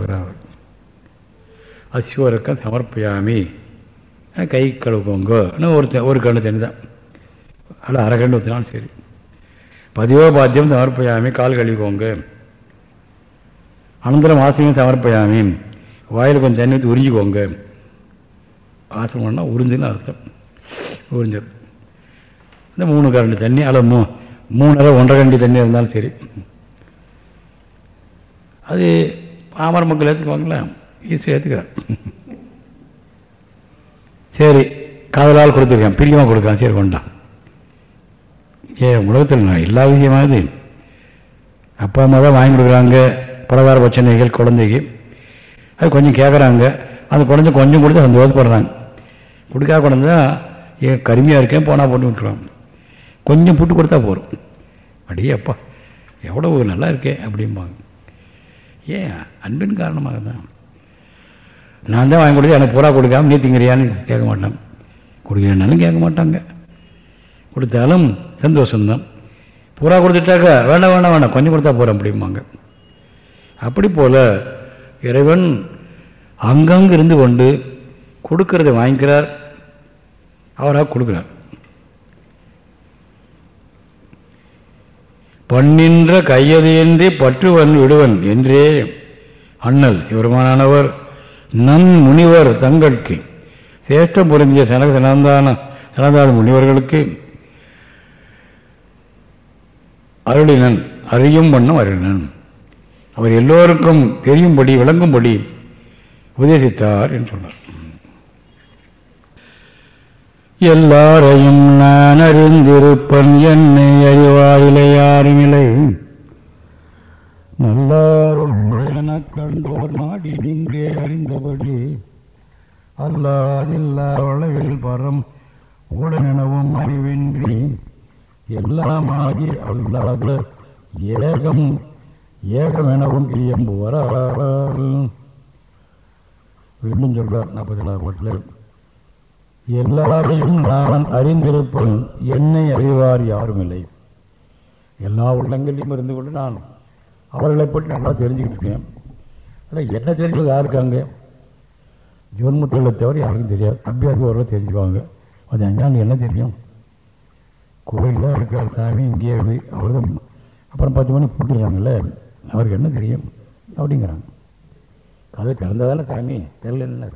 போகிறார் அஸ்வரக்கம் சமர்ப்பயாமி. கை கழுவுங்க. ஒரு ஒரு கண்ணு தண்ணி தான். அல்ல அரை கண்ணு ஊற்றினாலும் சரி. பதிவோபாத்தியம் சமர்ப்பயாமி கால் கழுவிக்கோங்க. அனந்தரம் ஆசிரியம் சமர்ப்பயாமி. வாயில் கொஞ்சம் தண்ணி ஊற்றி உறிஞ்சிக்கோங்க. ஆசிரமம்னா உறிஞ்சுன்னு அர்த்தம். உறிஞ்சது இந்த மூணு கரண்டி தண்ணி அல்ல மூ மூணரை ஒன்றரை கண்டி தண்ணி இருந்தாலும் சரி. அது பாமர மக்கள் ஏற்றுக்குவாங்களா ஈஸியாக ஏற்றுக்கிறார் சரி காதலால் கொடுத்துருக்கேன். பிரியமாக கொடுக்கான் சரி கொண்டான் ஏ உலகத்தில் நான் எல்லா விஷயமானது அப்பா அம்மா தான் வாங்கி கொடுக்குறாங்க. பலகார பிரச்சனைகள் குழந்தைக்கு அது கொஞ்சம் கேட்குறாங்க அந்த குழந்தை கொஞ்சம் கொடுத்து சந்தோஷப்படுறாங்க. கொடுக்காத குழந்தை ஏன் கருமையாக இருக்கேன் போனால் போட்டு விட்டுருவாங்க கொஞ்சம் புட்டு கொடுத்தா போகிறோம் அப்படியே அப்பா எவ்வளோ நல்லா இருக்கே அப்படிம்பாங்க. ஏன் அன்பின் காரணமாக தான் நான் தான் வாங்கி கொடுத்து எனக்கு பூரா கொடுக்காம நீ திங்கிறியான்னு கேட்க மாட்டான். கொடுக்கிறேன்னாலும் கேட்க மாட்டாங்க. கொடுத்தாலும் சந்தோஷம்தான். பூரா கொடுத்துட்டாக்கா வேண்டாம் வேண்டாம் வேண்டாம் கொஞ்சம் கொடுத்தா போகிறேன் அப்படிம்பாங்க. அப்படி போல் இறைவன் அங்கங்கே இருந்து கொண்டு கொடுக்கறதை வாங்கிக்கிறார். அவராக கொடுக்குறார். பண்ணின்ற கையதையின்றி பற்றுவன் விடுவன் என்றே அண்ணல் சிவருமானவர் நன் முனிவர் தங்களுக்கு சேஷ்டம் புரிஞ்சிய சனக சனந்தான சனந்தான முனிவர்களுக்கு அருளினன் அறியும் வண்ணம் அருளினன். அவர் எல்லோருக்கும் தெரியும்படி விளங்கும்படி உபதேசித்தார் என்று சொன்னார். எல்லாரையும் நான் அறிந்திருப்பன் என்னை அறிவாயிலை யாருமில்லை. நல்லாரும் கண்டோர் நாடி நின்றே அறிந்தபடி அல்லாதில்லா அளவில் பரம் உடனெனவும் அறிவின்றி எல்லாமாகி அல்லாத ஏகம் ஏகமெனவும் இயம்புவார் வேண்டும் சொல்றார் நாற்பத்தி ஏழாம் பாட்டில் எல்லாரையும் நான் அறிந்திருப்பேன் என்னை அறிவார் யாரும் இல்லை எல்லா உள்ளங்களிலும் இருந்து கொண்டு நான் அவர்களை பற்றி நல்லா தெரிஞ்சுக்கிட்டு இருக்கேன். ஆனால் என்ன தெரிஞ்சது யாருக்காங்க ஜோன்முத்தலை தவிர யாருக்கும் தெரியாது. அபியாசி ஒரு தெரிஞ்சுக்குவாங்க. அது எங்காங்க என்ன தெரியும்? கோயிலாக இருக்கார் சாமி இங்கேயே இருந்து அவர் தான் அப்புறம் பத்து மணி போட்டுறாங்கல்ல அவருக்கு என்ன தெரியும்? அப்படிங்கிறாங்க. கதை திறந்ததானே சாமி? தெரியல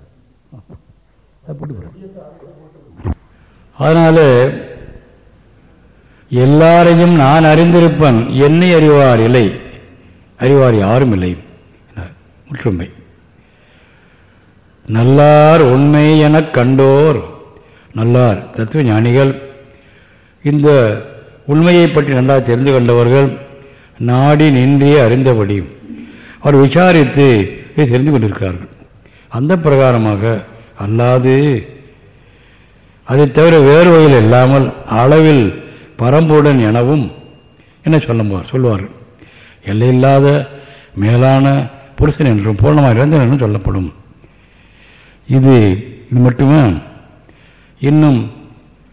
போட்டுக்கிறேன் அதனால எல்லாரையும் நான் அறிந்திருப்பன் என்னை அறிவார் இல்லை. அறிவார் யாரும் இல்லை. முற்றுமை நல்லார் உண்மை எனக் கண்டோர். நல்லார் தத்துவ ஞானிகள். இந்த உண்மையை பற்றி நல்லா தெரிந்து கொண்டவர்கள் நாடி நின்றே அறிந்தபடி. அவர் விசாரித்து இதை தெரிந்து கொண்டிருக்கிறார்கள். அந்த பிரகாரமாக அல்லாது. அதை தவிர வேறு வகையில் இல்லாமல் அளவில் பரம்புடன் எனவும் என்ன சொல்ல சொல்லுவார்கள் எல்லையில்லாத மேலான புருஷன் என்றும் பூர்ணமாக இறந்தன் என்றும் சொல்லப்படும். இது இது மட்டுமே? இன்னும்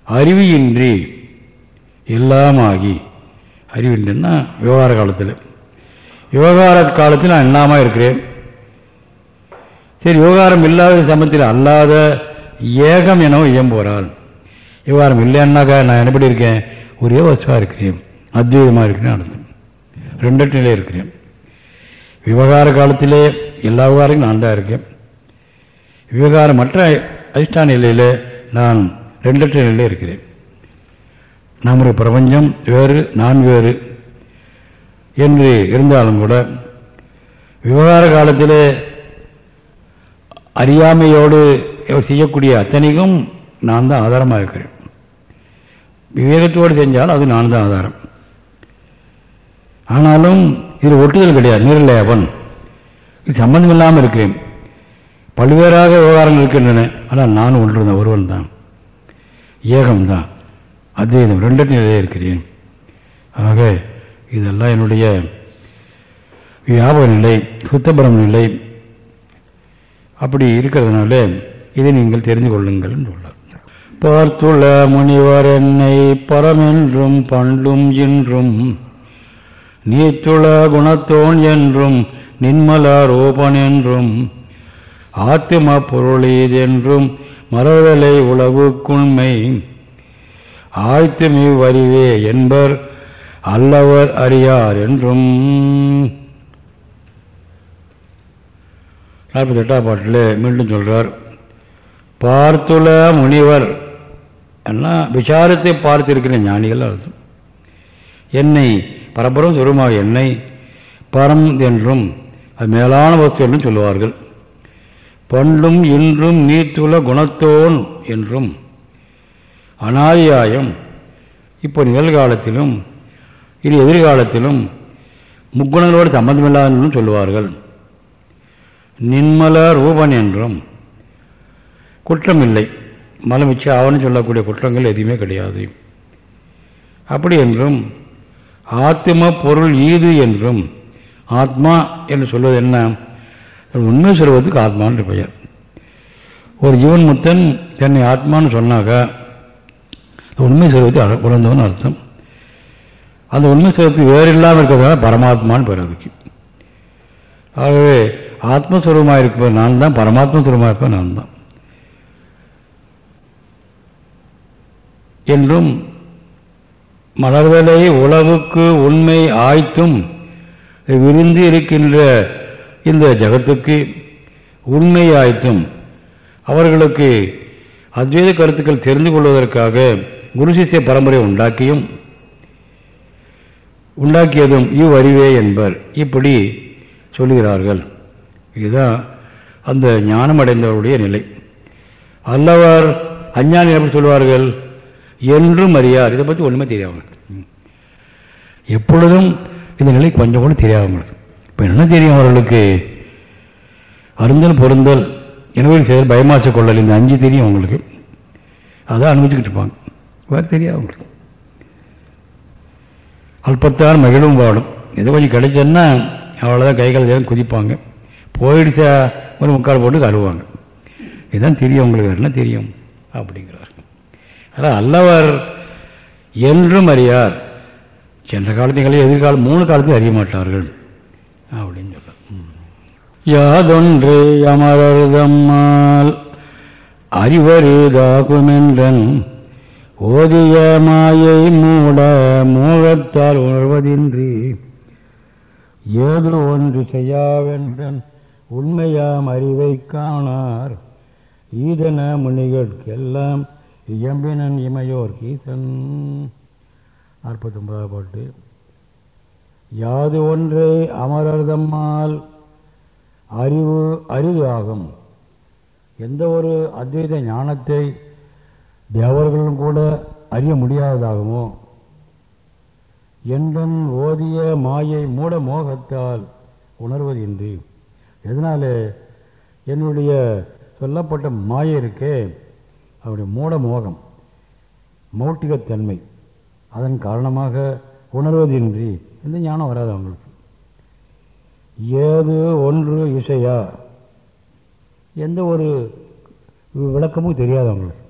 அறிவியின்றி எல்லாமாகி அறிவின்றின்னா விவகார காலத்தில். விவகார காலத்தில் நான் இல்லாமல் இருக்கிறேன். சரி விவகாரம் இல்லாத சமயத்தில் அல்லாத ஏகம் எனவும் இயம்புகிறாள் விவகாரம் இல்லைன்னாக்கா நான் எப்படி இருக்கேன் ஒரே வசுவாக இருக்கிறேன். அத்வைதமாக இருக்கிறேன் அர்த்தம். ரெண்டு நிலையில் இருக்கிறேன். விவகார காலத்திலே எல்லா விவகாரங்களும் நான் தான் இருக்கேன். விவகாரம் மற்ற அதிஷ்டான நிலையில் நான் ரெண்டு நிலையில் இருக்கிறேன் நம்முடைய பிரபஞ்சம் வேறு நான் வேறு என்று இருந்தாலும் கூட விவகார காலத்திலே அறியாமையோடு செய்யக்கூடிய அத்தனைக்கும் நான் தான் ஆதாரமாக இருக்கிறேன் விவேகத்தோடு செஞ்சால் அது நான் தான் ஆதாரம். ஆனாலும் இது ஒட்டுதல் கிடையாது நீர்லேபன் இது சம்பந்தம் இல்லாமல் இருக்கிறேன். பல்வேறாக விவகாரங்கள் இருக்கின்றன ஆனால் நான் ஒன்று தான் ஒருவன் தான் ஏகம்தான். அத்வைதம் ரெண்டு நிலையே இருக்கிறேன். ஆக இதெல்லாம் என்னுடைய வியாபக நிலை சுத்தபரம் நிலை அப்படி இருக்கிறதுனால இதை நீங்கள் தெரிந்து கொள்ளுங்கள் என்று பார்த்துள்ள முனிவர் என்னை பரமென்றும் பண்டும் என்றும் நீத்துள குணத்தோன் என்றும் நின்மலரோபன் என்றும் ஆத்திம பொருளீதென்றும் மரவலை உளவுக்குண்மை ஆய்த்துமி வரிவே என்பர் அல்லவர் அறியார் என்றும். நாற்பத்தி எட்டாம் பாட்டில் மீண்டும் சொல்கிறார் பார்த்துள்ள முனிவர் என்ன விசாரத்தை பார்த்திருக்கிற ஞானிகள் அர்த்தம். என்னை பரபரம் சுருமாக என்னை பரம் என்றும் அது மேலான வஸ்து என்றும் சொல்லுவார்கள். பண்டும் இன்றும் நீத்துள்ள குணத்தோன் என்றும் அனாதியாயம் இப்போ நிகழ்காலத்திலும் இனி எதிர்காலத்திலும் முக்குணங்களோடு சம்பந்தமில்லாத சொல்லுவார்கள். நின்மல ரூபன் என்றும் குற்றம் இல்லை மலமிச்சு அவன் சொல்லக்கூடிய குற்றங்கள் எதுவுமே கிடையாது. அப்படி என்றும் ஆத்ம பொருள் ஈது என்றும் ஆத்மா என்று சொல்வது என்ன? உண்மை சொல்வதற்கு ஆத்மான்னு பெயர். ஒரு ஜீவன் முத்தன் தன்னை ஆத்மான்னு சொன்னாக்க உண்மை சொல்வது உணர்ந்தவன் அர்த்தம். அந்த உண்மை சொல்வதற்கு வேறு இல்லாமல் இருக்கிறதுனால பரமாத்மான்னு பெயர் அதுக்கு. ஆகவே ஆத்மஸ்வரூபமாக இருப்பது நான் தான் பரமாத்ம சுரூபமாக இருப்பது நான் தான் என்றும் மலர்வலை உளவுக்கு உண்மை ஆய்த்தும் விருந்து இருக்கின்ற இந்த ஜகத்துக்கு உண்மை ஆய்த்தும் அவர்களுக்கு அத்வைத கருத்துக்கள் தெரிந்து கொள்வதற்காக குரு சிசிய பரம்பரை உண்டாக்கியும் உண்டாக்கியதும் இவ்வறிவே என்பர். இப்படி சொல்லுகிறார்கள். இதுதான் அந்த ஞானம் அடைந்தவருடைய நிலை. அல்லவர் அஞ்ஞானி எப்படி சொல்வார்கள் என்றும் அறியார். இதை பற்றி ஒன்றுமே தெரியாமல் எப்பொழுதும் இந்த நிலை கொஞ்சம் கூட தெரியாமல் இப்போ என்ன தெரியும் அவர்களுக்கு? அருந்தல் பொருந்தல் எனவே செயல் பயமாச கொள்ளல். இந்த அஞ்சு தெரியும் அவங்களுக்கு. அதான் அனுபவிச்சுக்கிட்டு இருப்பாங்க. வேறு தெரியாது அவங்களுக்கு அல்பத்தான் மகிழும் வாடும் இதை கொஞ்சம் கிடைச்சேன்னா அவ்வளோதான் கைகள் குதிப்பாங்க. போயிடுச்சா ஒரு முக்கால் போட்டு கழுவாங்க இதுதான் தெரியும் உங்களுக்கு என்ன தெரியும்? அப்படிங்கிறார் அதான் அல்லவர் என்றும் அறியார். சென்ற காலத்தையும் எதிர்காலம் மூணு காலத்தையும் அறிய மாட்டார்கள். அப்படின்னு சொல்ல யாதொன்று அமரர்தம்மால் அறிவருதாகுமென்றன் ஓதிய மாயை மூட மூலத்தால் உணர்வதின்றி ஏதோ ஒன்று செய்யாவென்றன் உண்மையாம் அறிவை காணார். ஈதன முனிகளுக்கெல்லாம் எம்பினன் இமையோர் கீசன் நாற்பத்தொன்பதாவது பாட்டு. யாது ஒன்றை அமரர்தம்மால் அறிவு அறிவு ஆகும் எந்த ஒரு அத்வைத ஞானத்தை தேவர்களும் கூட அறிய முடியாததாகுமோ? என்றன் ஓதிய மாயை மூட மோகத்தால் உணர்வது இன்றி எதனால் என்னுடைய சொல்லப்பட்ட மாயை இருக்கே? அவருடைய மூட மோகம் மௌட்டிகத்தன்மை அதன் காரணமாக உணர்வதின்றி. இந்த ஞானம் வராது அவங்களுக்கு. ஏது ஒன்று இசையா? எந்த ஒரு விளக்கமும் தெரியாது அவங்களுக்கு.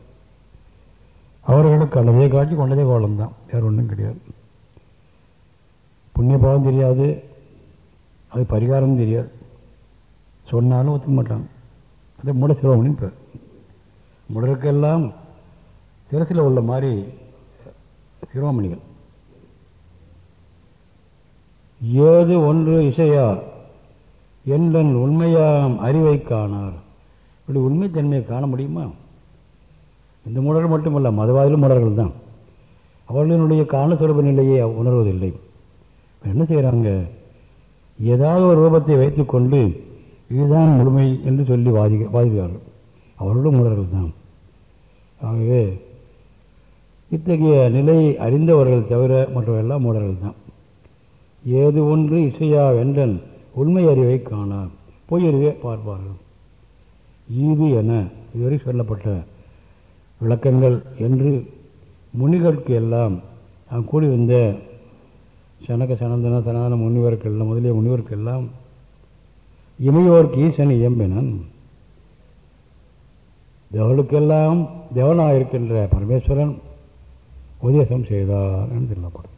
அவர்களுக்கு அல்லதே காட்சி கொண்டதே கோலம் தான் வேறு ஒன்றும் கிடையாது. புண்ணிய பாவம் தெரியாது. அது பரிகாரம் தெரியாது. சொன்னாலும் ஒத்துக்க மாட்டாங்க. அது மூட சிவமணின்னு பேர். முடருக்கெல்லாம் சிரசில் உள்ள மாதிரி சிரோமணிகள் ஏது ஒன்று இசையா என்றன் உண்மையாம் அறிவை காணார். இப்படி உண்மைத்தன்மையை காண முடியுமா? இந்த முடர்கள் மட்டுமல்ல மதவாதிலும் முடர்கள் தான் அவர்களினுடைய காண நிலையை உணர்வதில்லை. என்ன செய்கிறாங்க ஏதாவது ஒரு ரூபத்தை வைத்துக்கொண்டு இதுதான் முழுமை என்று சொல்லி வாதி வாதிக்கிறார்கள். அவர்களும் மூடர்கள் தான். ஆகவே இத்தகைய நிலை அறிந்தவர்கள் தவிர மற்றவர்கள்லாம் மூடர்கள் தான். ஏது ஒன்று இசையா வென்றன் உண்மை அறிவை காணார் பொய் அறிவை பார்ப்பார்கள். ஈது என இதுவரை சொல்லப்பட்ட விளக்கங்கள் என்று முனிகளுக்கு எல்லாம் கூடி வந்த சனக சனந்தன சனாதன முனிவருக்கெல்லாம் முதலிய முனிவர்க்கெல்லாம் இமையோர்க்கு ஈசன் இயம்பினன். தேவளுக்கெல்லாம் தேவனாக இருக்கின்ற பரமேஸ்வரன் உபதேசம் செய்தார் என்று சொல்லப்படும்.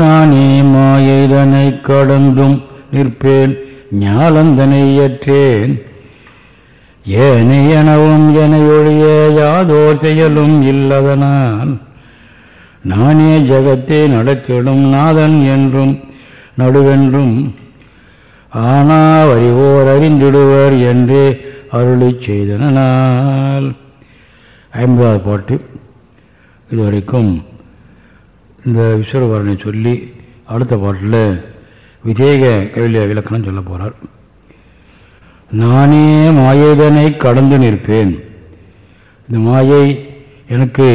நானே மாயதனை கடந்தும் நிற்பேன் ஞாலந்தனை ஏற்றேன் ஏனையனவும் என ஒழிய யாதோர் செயலும் இல்லதனால் நானே ஜகத்தை நடத்திடும் நாதன் என்றும் நடுவென்றும். ஆனா அறிவோர் அறிந்திடுவர் என்றே அருளி செய்தனால் ஐம்பதாவது பாட்டு. இதுவரைக்கும் இந்த விஸ்வரவரனை சொல்லி அடுத்த பாட்டில் விதேக கைவிலிய இலக்கணம் சொல்ல போகிறார் நானே மாயதனை கடந்து நிற்பேன். இந்த மாயை எனக்கு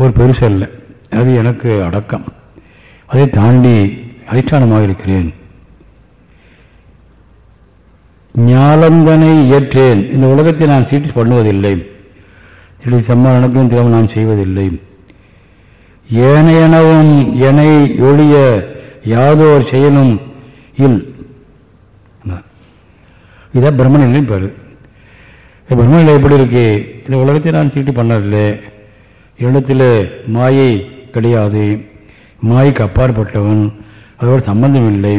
ஒரு பெருசல்ல அது எனக்கு அடக்கம். அதை தாண்டி அதிஷ்டானமாக இருக்கிறேன். ஞாலந்தனை இயற்றேன் இந்த உலகத்தை நான் சீட்டு பண்ணுவதில்லை. சீட்டு சம்மானக்கும் திறமை நான் செய்வதில்லை. ஏனையனவும் எனை ஒழிய யாதோர் செயலும் இல். இதான் பிரம்மநிலையும் பேர் பிரம்மநிலை எப்படி இருக்கு. இந்த உலகத்தை நான் சீட்டு பண்ணதில்லை. இடத்துல மாயை கிடையாது. மாய்க்கு அப்பாற்பட்டவன் அதோட சம்பந்தம் இல்லை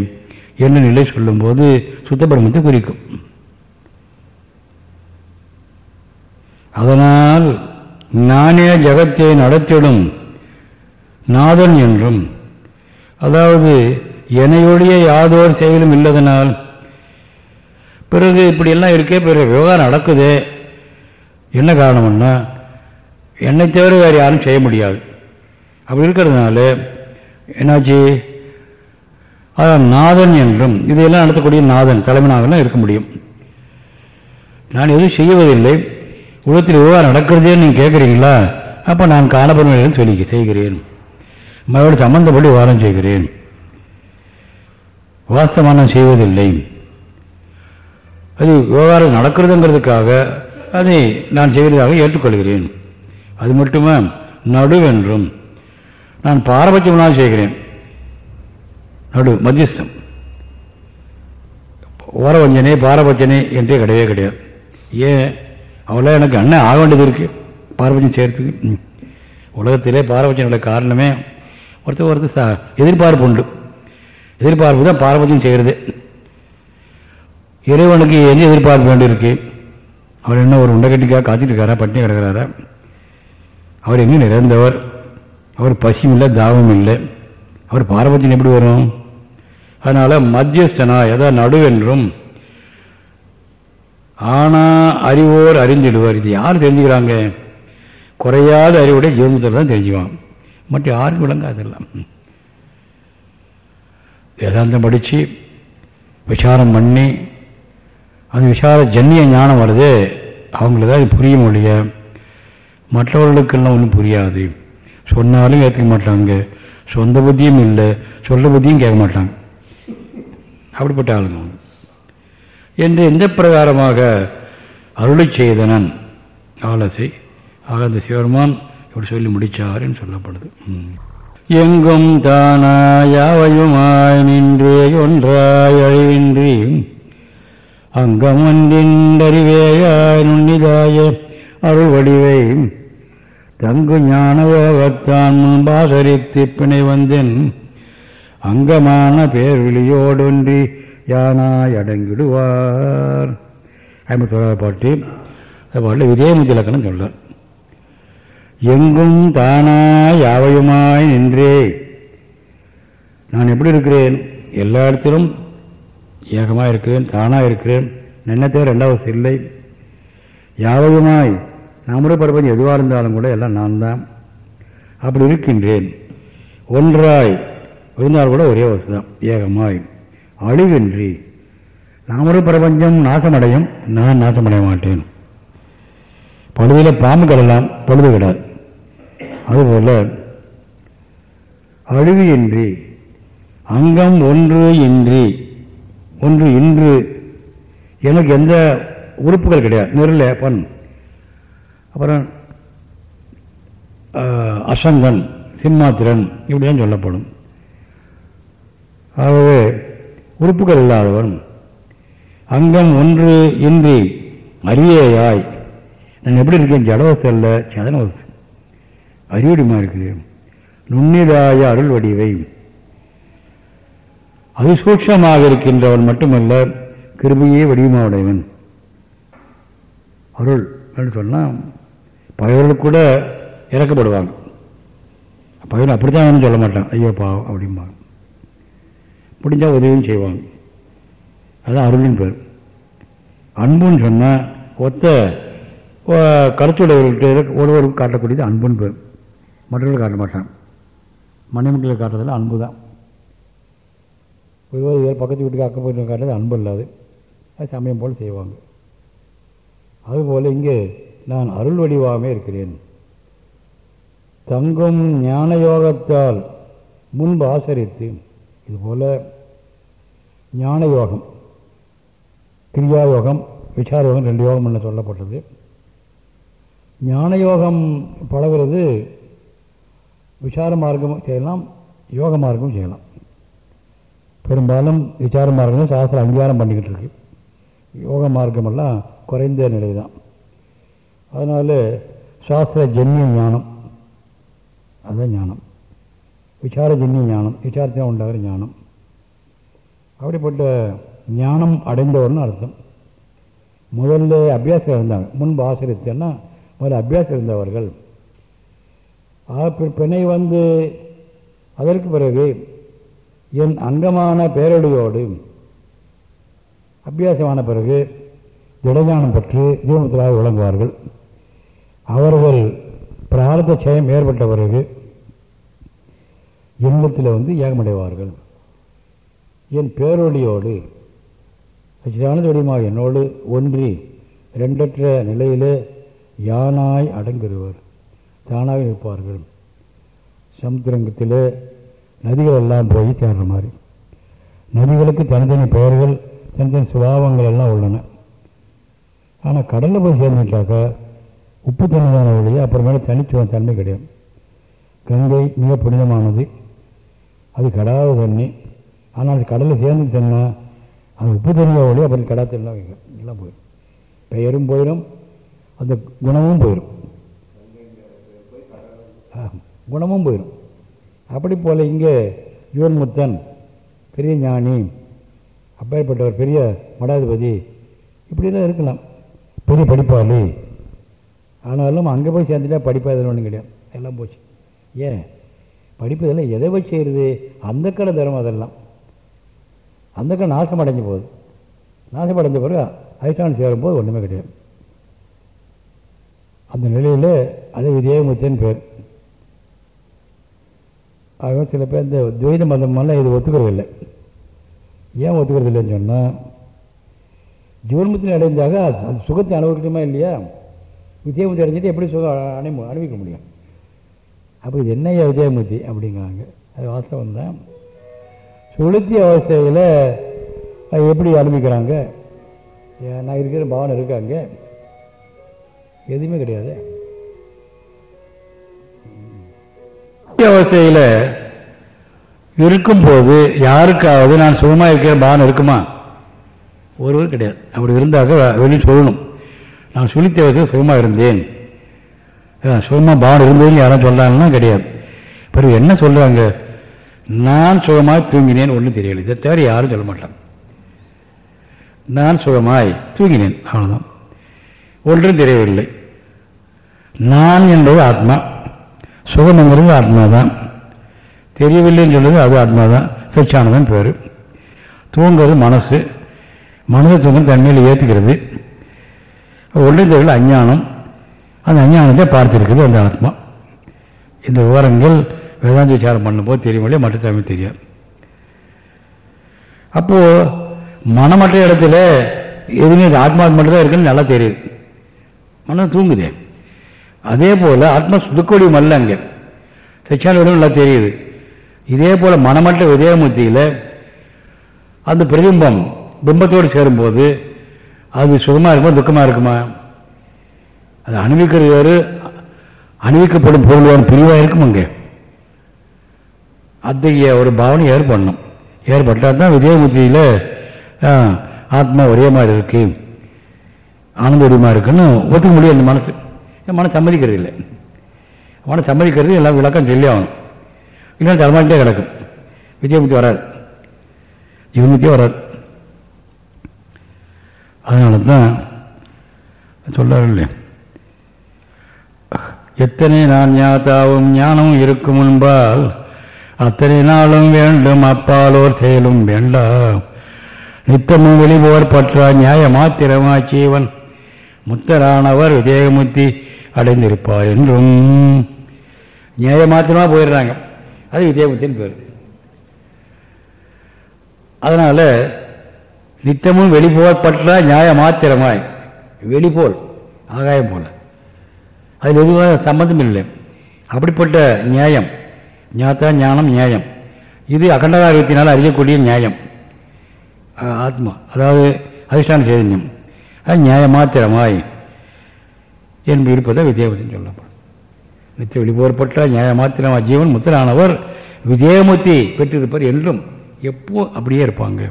என்ன நிலை சொல்லும்போது சுத்த பிரம்மத்தை குறிக்கும். அதனால் நானே ஜகத்தை நடத்திடும் நாதன் என்றும் அதாவது என்னையுடைய யாதோர் செயலும் இல்லதனால் பிறகு இப்படியெல்லாம் இருக்கே பிறகு விவகாரம் நடக்குது என்ன காரணம்னா என்னை தவிர வேறு யாரும் செய்ய முடியாது. அப்படி இருக்கிறதுனால என்னாச்சு? அதான் நாதன் என்றும் இதையெல்லாம் நடத்தக்கூடிய நாதன் தலைமை நாதன் இருக்க முடியும். நான் எதுவும் செய்வதில்லை உலகத்தில் விவகாரம் நடக்கிறதேன்னு நீங்கள் கேட்குறீங்களா? அப்போ நான் காணப்படுவேன் சொல்லி செய்கிறேன் மறுபடியும் சம்பந்தப்பட்டு விவகாரம் செய்கிறேன். வாஸ்தமானம் செய்வதில்லை. அது விவகாரம் நடக்கிறதுங்கிறதுக்காக அதை நான் செய்கிறதாக ஏற்றுக்கொள்கிறேன். அது மட்டுமே? நடுவென்றும். நான் பாரபட்சமாக செய்கிறேன். நடு மத்தியஸ்தம். ஓரவஞ்சனை பாரபட்சனை என்றே கிடையவே கிடையாது. ஏன்? அவ்வளோ எனக்கு அண்ணன் ஆக வேண்டியது இருக்குது பாரபட்சம் செய்கிறதுக்கு உலகத்திலே பாரபட்சம் காரணமே ஒருத்தர் ஒருத்தர் எதிர்பார்ப்பு உண்டு. எதிர்பார்ப்பு தான் பாரபட்சம் செய்கிறது இறைவனுக்கு என்ன எதிர்பார்ப்பு வேண்டியிருக்கு அவர் என்ன ஒரு உண்டகட்டிக்காக காத்திட்டு இருக்காரா பட்டினி கிடக்கிறாரா? அவர் எங்கே நிறைந்தவர் அவர் பசியும் இல்லை தாபம் இல்லை அவர் பாரபட்சம் எப்படி வரும்? அதனால மத்தியஸ்தனா எதா நடுவென்றும் ஆனா அறிவோர் அறிந்திடுவர். இது யார் தெரிஞ்சுக்கிறாங்க? குறையாத அறிவுடைய ஜீவனத்தில் தான் தெரிஞ்சுக்குவாங்க மற்ற யாருக்கும் விளங்காதெல்லாம் வேதாந்தம் படித்து விசாரம் பண்ணி அந்த விசார ஜன்னிய ஞானம் வருது. அவங்களுக்கு தான் புரிய முடிய மற்றவர்களுக்கெல்லாம் ஒன்றும் புரியாது. சொன்னாலும் ஏற்றுக்க மாட்டாங்க. சொந்த புத்தியும் இல்லை. சொல்ல புத்தியும் கேட்க மாட்டாங்க. அப்படிப்பட்ட ஆளுங்க என்று எந்த பிரகாரமாக அருளை செய்தனன்? ஆலசை ஆக அந்த சிவருமான் இப்படி சொல்லி முடிச்சாருன்னு சொல்லப்படுது. எங்கும் தானாயாவையுமாய் நின்றே ஒன்றாய் அழிவின்றி. அங்கமொன்றின்றறிவேயாய் நுண்ணிதாய அருள் வடிவை தங்கு ஞானவோகத்தான் முன்பாசரித்து பிணை வந்தேன் அங்கமான பேர்விழியோடொன்றி யானாய் அடங்கிடுவார். ஐம்பத்தோராவது பாட்டு. பாட்டில் விஜயமுத்தி இலக்கணம் சொல்றார். எங்கும் தானாய் யாவையுமாய் நின்றே. நான் எப்படி இருக்கிறேன்? எல்லா இடத்திலும் ஏகமாக இருக்கிறேன் தானாக இருக்கிறேன். நின்னத்தே ரெண்டாவது இல்லை யாவையுமாய் நம்முடைய பிரபஞ்சம் எதுவாக இருந்தாலும் கூட எல்லாம் நான் தான். அப்படி இருக்கின்றேன். ஒன்றாய் இருந்தால் கூட ஒரே வசதி தான் ஏகமாய். அழிவின்றி. நாமளும் பிரபஞ்சம் நாசமடையும் நான் நாசமடைய மாட்டேன். பழுதில் பாம்பு கிடலாம் பழுது கிடாது. அதுபோல் அழிவு இன்றி அங்கம் ஒன்று இன்றி ஒன்று இன்று எனக்கு எந்த உறுப்புகள் கிடையாது. நெருல பண். அப்புறம் அசங்கன் சிம்மாத்திரன் இப்படிதான் சொல்லப்படும். ஆகவே உறுப்புகள் இல்லாதவன் அங்கம் ஒன்று இன்றி அரியேயாய். நான் எப்படி இருக்கேன்? ஜடவசு அல்ல சதனவசு அறிவடிமா இருக்குது. நுண்ணிதாய அருள் வடிவை. அதிசூட்சமாக இருக்கின்றவன் மட்டுமல்ல கிருமியே வடிவமாவுடையவன். அருள் என்று சொன்னால் பகைவர்கள் கூட இறக்கப்படுவாங்க. பகைவன் அப்படித்தான் சொல்ல மாட்டான். ஐயோ பாவம் அப்படிம்பாங்க. முடிஞ்சால் உதவியும் செய்வாங்க. அதான் அருளின் பேர். அன்புன்னு சொன்னால் ஒத்த கருத்துடையவர்கிட்ட ஒருவருக்கு காட்டக்கூடியது அன்புன்னு பேர். மற்றவர்கள் காட்ட மாட்டான். மணிமண்டலில் காட்டுறதுல அன்பு தான் ஒருவர் பக்கத்து வீட்டுக்கு அக்கம் பக்கத்தில் காட்டுறது அன்பு இல்லாது. அது சமயம் போல் செய்வாங்க. அதுபோல் இங்கே நான் அருள் வடிவாகவே இருக்கிறேன். தங்கும் ஞான யோகத்தால் முன்பு ஆசரித்து இதுபோல் ஞான யோகம் கிரியா யோகம் விசார யோகம் ரெண்டு யோகம் என்ன சொல்லப்பட்டது. ஞான யோகம் பழகிறது விசார மார்க்கம் செய்யலாம் யோக மார்க்கம் செய்யலாம். பெரும்பாலும் விசார மார்க்கம் சாஸ்திரம் அங்கீகாரம் பண்ணிக்கிட்டு இருக்கு. யோக மார்க்கமெல்லாம் குறைந்த நிலை தான் அதனால் சாஸ்திர ஜன்ய ஞானம். அதுதான் ஞானம். விசார ஜன்ய ஞானம் விசாரத்தான் உண்டாகிற ஞானம். அப்படிப்பட்ட ஞானம் அடைந்தவர்னு அர்த்தம். முதல்ல அபியாசம் இருந்தாங்க. முன்பு ஆசிரியத்தன்னா முதல்ல அபியாசம் இருந்தவர்கள். பிணை வந்து அதற்கு பிறகு என் அங்கமான பேரடியோடு அபியாசமான பிறகு திடஞானம் பெற்று ஜீவனத்திலாக விளங்குவார்கள். அவர்கள் பிரார்த்த சயம் ஏற்பட்ட பிறகு இன்பத்தில் வந்து ஏகமடைவார்கள். என் பேரொழியோடு சச்சிதானந்த என்னோடு ஒன்றி ரெண்டற்ற நிலையிலே யானாய் அடங்குகிறவர். தானாக இருப்பார்கள் சமுத்திரங்கத்தில் நதிகள் எல்லாம் போய் சேர்ற மாதிரி. நதிகளுக்கு தனித்தனி பெயர்கள் தனித்தனி சுபாவங்கள் எல்லாம் உள்ளன. ஆனால் கடலில் போய் சேர்ந்துட்டாக்கா உப்பு தண்ணியான வழியே அப்புறமேல தனித்துவம் தன்மை கிடையாது. கங்கை மிக புனிதமானது. அது கடாத தண்ணி. ஆனால் அது கடலில் சேர்ந்து தன்னால் அது உப்பு தண்ணியாக வழி அப்புறம் கடா தண்ணி எல்லாம் போயிடும் பெயரும் போயிடும் அந்த குணமும் போயிடும் குணமும் போயிடும் அப்படி போல் இங்கே யுவன்முத்தன் பெரிய ஞானி அப்பேற்பட்டவர் பெரிய மடாதிபதி இப்படிலாம் இருக்கலாம். பெரிய படிப்பாளி ஆனாலும் அங்கே போய் சேர்ந்துட்டா படிப்பாதல் ஒன்றும் கிடையாது. எல்லாம் போச்சு. ஏன்? படிப்பு இதெல்லாம் எதை வச்சு செய்கிறது அந்த கடை தரும் அதெல்லாம். அந்த கடை நாசம் அடைஞ்ச போகுது. நாசம் அடைஞ்ச பிறகு அதிஷ்டானம் சேரும்போது ஒன்றுமே கிடையாது. அந்த நிலையில் அது விஜயமுத்தன் பேர். ஆக சில பேர் இந்த துவைத மதமெல்லாம் இது ஒத்துக்கிறது இல்லை. ஏன் ஒத்துக்கிறது இல்லைன்னு சொன்னால் ஜீவன்முத்தின் அடைந்தாக அது சுகத்தை அனுபவிக்கணுமா இல்லையா? வித்யாபுத்தி அடைஞ்சிட்டு எப்படி சுகம் அணி அனுபவிக்க முடியும்? அப்போ இது என்னையா வித்யாபுத்தி அப்படிங்கிறாங்க. அது வாஸ்தவம் தான். சுளுத்தி அவஸ்தையில் எப்படி அனுபவிக்கிறாங்க? நான் இருக்கிற பவன் இருக்காங்க. எதுவுமே கிடையாது. அவஸ்தையில் இருக்கும்போது யாருக்காவது நான் சுகமாக இருக்கிற பாவனை இருக்குமா? ஒருவர் கிடையாது. அப்படி இருந்தாக்க வெளியே சொல்லணும். நான் சுழித்த வயசில் சுகமாக இருந்தேன் சுகமாக பாவனை இருந்ததுன்னு யாரும் சொல்கிறாங்கன்னா கிடையாது. பிறகு என்ன சொல்கிறாங்க நான் சுகமாக தூங்கினேன் ஒன்றும் தெரியல. இதை தவிர யாரும் சொல்ல மாட்டான் நான் சுகமாய் தூங்கினேன். அவ்வளோதான் ஒன்றும் தெரியவில்லை. நான் என்பது ஆத்மா. சுகம்ங்கிறது ஆத்மா தான் தெரியவில்லைன்னு சொல்றது அது ஆத்மா தான் சச்சானதான் பேர். தூங்குறது மனசு. மனதை தூங்கும் தன்மையில் ஏற்றுக்கிறது ஒன்றும் தெரியல அஞ்ஞானம். அந்த அஞ்ஞானத்தை பார்த்துருக்குது அந்த ஆத்மா. இந்த விவரங்கள் வேதாந்த விசாரம் பண்ணும்போது தெரியும் இல்லையா? மற்ற தமிழ் தெரியாது. அப்போது மனமற்ற இடத்துல எதுவுமே ஆத்மா மட்டும் தான் இருக்குன்னு நல்லா தெரியுது. மனம் தூங்குதே. அதே போல் ஆத்மா துக்கொடியும் அல்ல அங்கே. தச்சாலும் நல்லா தெரியுது. இதே போல் மனமற்ற விதயமூர்த்தியில் அந்த பிரதிம்பம் பிம்பத்தோடு சேரும்போது அது சுகமாக இருக்குமா துக்கமாக இருக்குமா? அது அணிவிக்கிறது வேறு அணிவிக்கப்படும் பொருள் வேறு பிரிவாக இருக்கும் அங்கே. அத்தகைய ஒரு பாவனை ஏற்படணும். ஏற்பட்டால் தான் விஜயமூர்த்தியில் ஆத்மா ஒரே மாதிரி இருக்கு. ஆனந்த இருக்குன்னு ஒத்துக்க முடியும் அந்த மனசு. என் மனம் சம்மதிக்கிறது இல்லை. மனம் சம்மதிக்கிறது எல்லாம் விளக்கம் சொல்லி ஆகணும். இல்லைன்னா தரமாட்டே கிடக்கும். விஜயமூர்த்தி வராது ஜீவன்முத்தியே வராது அதனால தான் சொல்றாரு எத்தனை நான் ஞாத்தாவும் ஞானமும் இருக்கும் முன்பால் அத்தனை நாளும் வேண்டும் அப்பாலோர் செயலும் வேண்டாம் நித்தமும் வெளிபோர் பற்றா நியாய மாத்திரமா சீவன் முத்தரானவர் விஜயமுத்தி அடைந்திருப்பார் என்றும் நியாய மாத்திரமா போயிடுறாங்க. அது விஜயமுத்தின்னு பேர். அதனால நித்தமும் வெளிபோல் பற்றா நியாய மாத்திரமாய். வெளிபோல் ஆகாயம் போல. அதில் எதுவாக சம்பந்தம் இல்லை. அப்படிப்பட்ட நியாயம் ஞாத்தா ஞானம் நியாயம். இது அகண்டகாரத்தினால் அறியக்கூடிய நியாயம். ஆத்மா அதாவது அதிஷ்டான சைதன்யம். அது நியாய மாத்திரமாய் இருப்பதை வித்யாபதினு சொல்லப்படும். நித்திய வெளிப்போர்பட்ட நியாய மாத்திரமா ஜீவன் முத்திரானவர் விஜயமுத்தி பெற்றிருப்பார் என்றும் எப்போ அப்படியே இருப்பாங்க.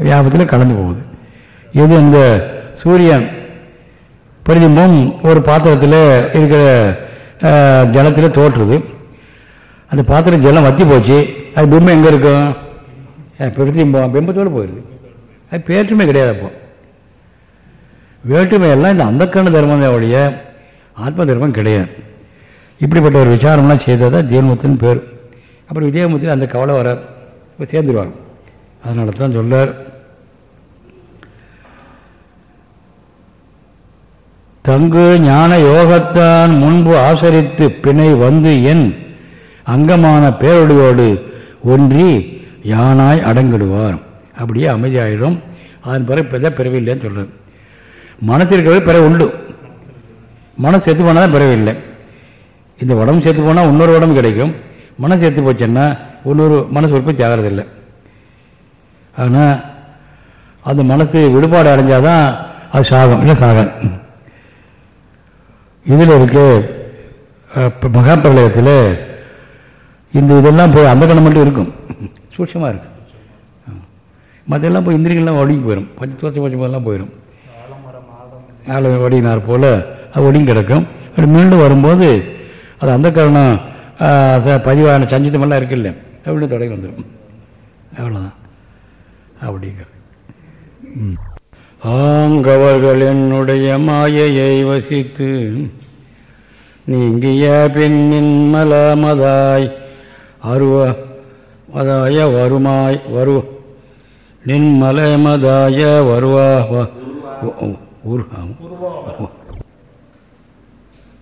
வியாபத்தில் கலந்து போகுது இது இந்த சூரியன் பிரதிபம் ஒரு பாத்திரத்தில் இருக்கிற ஜலத்தில் தோற்றுது அந்த பாத்திரம் ஜலம் வத்தி போச்சு அது பிம்பம் எங்கே இருக்கும் பிரதிபம் பிம்பத்தோடு போயிடுது அது பேற்றுமை கிடையாது அப்போ வேற்றுமை எல்லாம் இந்த அந்த கண்ணு தர்மம் ஒழிய ஆத்ம தர்மம் கிடையாது இப்படிப்பட்ட ஒரு விசாரம்லாம் தான் ஜீவன்முத்தின் பேர் அப்புறம் விஜயமுத்தின் அந்த கவலை வர சேர்ந்துருவாங்க அதனால தான் சொல்லார் தங்கு ஞான யோகத்தான் முன்பு ஆசரித்து பிணை வந்து என் அங்கமான பேரொழியோடு ஒன்றி யானாய் அடங்கிடுவார். அப்படியே அமைதியாயிடும் அதன் பிறகு பெரிய பிறவில்லைன்னு சொல்றது மனசு இருக்கிறது பிறகு உண்டு. மனசு செத்து போனால் தான் பிறவில்லை. இந்த உடம்பு செத்து போனால் இன்னொரு உடம்பு கிடைக்கும். மனசு செத்து போச்சுன்னா இன்னொரு மனசு உற்பத்தி ஆகிறதில்லை. ஆனால் அந்த மனசு விடுபாடு அடைஞ்சாதான் அது சாகம். இல்லை சாகம்? இதில் இருக்கு மகாபிரளயத்தில் இந்த இதெல்லாம் போய் அந்த கணம் மட்டும் இருக்கும். சூட்சமாக இருக்கு. மற்றெல்லாம் போய் இந்திரிகள்லாம் ஒடுங்கி போயிடும் பஞ்ச தோசை போதெல்லாம் போயிடும் ஆள ஒடினார் போல் அது ஒடுங்கி கிடக்கும். அப்படி மீண்டும் வரும்போது அது அந்த காரணம் பதிவான சஞ்சிதமெல்லாம் இருக்குல்ல அப்படின்னு தொடங்கி வந்துடும் அவ்வளோதான் அப்படிங்கிறது. ஆங்கவர்கள் என்னுடைய மாயையை வசித்து நீங்கிய பெண்ணின் மலமதாய் அருவ மதாய வருமாய் வரு நின்மலமதாய வருவா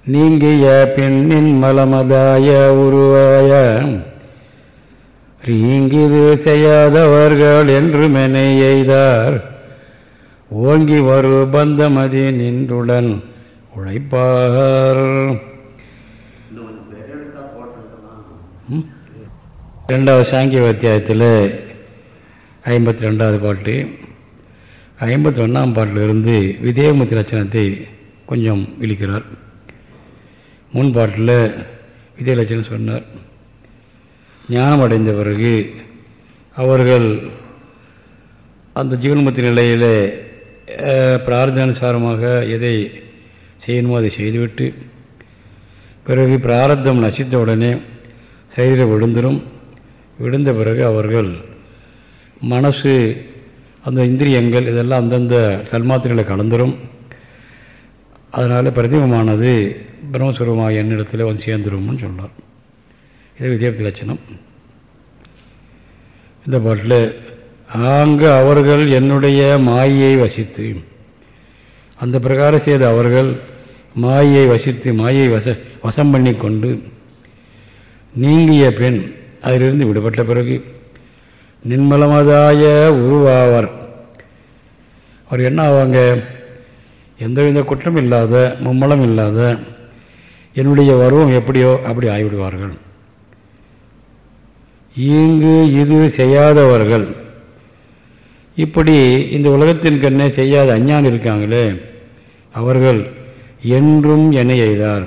நீங்கிய பெண்ணின் மலமதாய உருவாய தீங்கிது செய்யாதவர்கள் என்று மெனை எய்தார். ஓங்கி வரு பந்தமதி நின்றுடன் உழைப்பார். ரெண்டாவது சாங்கிய அத்தியாயத்தில் ஐம்பத்தி ரெண்டாவது பாட்டு. ஐம்பத்தி ஒன்றாம் பாட்டிலிருந்து விதேமுத்தி லட்சணத்தை கொஞ்சம் இழிக்கிறார். முன் பாட்டில் சொன்னார். ஞானம் அடைந்த பிறகு அவர்கள் அந்த ஜீவன்முத்தி நிலையில் பிரார்த்தானுசாரமாக எதை செய்யணுமோ அதை செய்துவிட்டு பிறகு பிராரத்தம் நசித்த உடனே சரீரம் விழுந்துடும் விழுந்த பிறகு அவர்கள் மனசு அந்த இந்திரியங்கள் இதெல்லாம் அந்தந்த தன்மாத்திரைகளை கலந்துரும். அதனால் பிரதிபமானது பிரம்மஸ்வரூபமாக என்னிடத்தில் வந்து சேர்ந்துரும்னு சொன்னார். இது வித்யாப்தி லட்சணம். இந்த பாட்டில் ஆங்கு அவர்கள் என்னுடைய மாயை வசித்து. அந்த பிரகாரம் செய்த அவர்கள் மாயை வசித்து மாயை வச வசம் பண்ணி கொண்டு நீங்கிய பெண் அதிலிருந்து விடுபட்ட பிறகு நின்மலமதாய உருவாவார். அவர் என்ன ஆவாங்க? எந்தவித குற்றம் இல்லாத மும்மலம் இல்லாத என்னுடைய வருவம் எப்படியோ அப்படி ஆகிவிடுவார்கள் இங்கு இது செய்யாதவர்கள். இப்படி இந்த உலகத்தின் கண்ணே செய்யாத அஞ்ஞான் இருக்காங்களே. அவர்கள் என்றும் என்னை எய்தார்.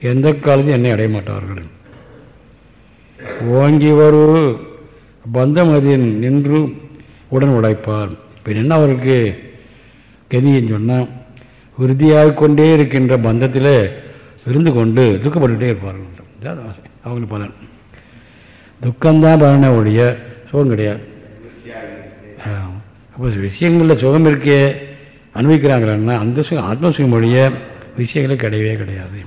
எந்த காலத்தையும் என்னை அடைய மாட்டார்கள். ஓங்கி வரு பந்தமதியின் நின்று உடன் உழைப்பார். இப்போ என்ன அவருக்கு? கதின்னு சொன்னால் உறுதியாக கொண்டே இருக்கின்ற பந்தத்தில் இருந்து கொண்டு துக்கப்பட்டுகிட்டே இருப்பார்கள். அவங்களுக்கு பலன். துக்கம்தான் பலனை ஒழிய. சுகம் கிடையாது. அப்போ விஷயங்களில் சுகம் இருக்கே அனுபவிக்கிறாங்களா அந்த சுகம் ஆத்ம சுகம் ஒழிய விஷயங்களே கிடையவே கிடையாது.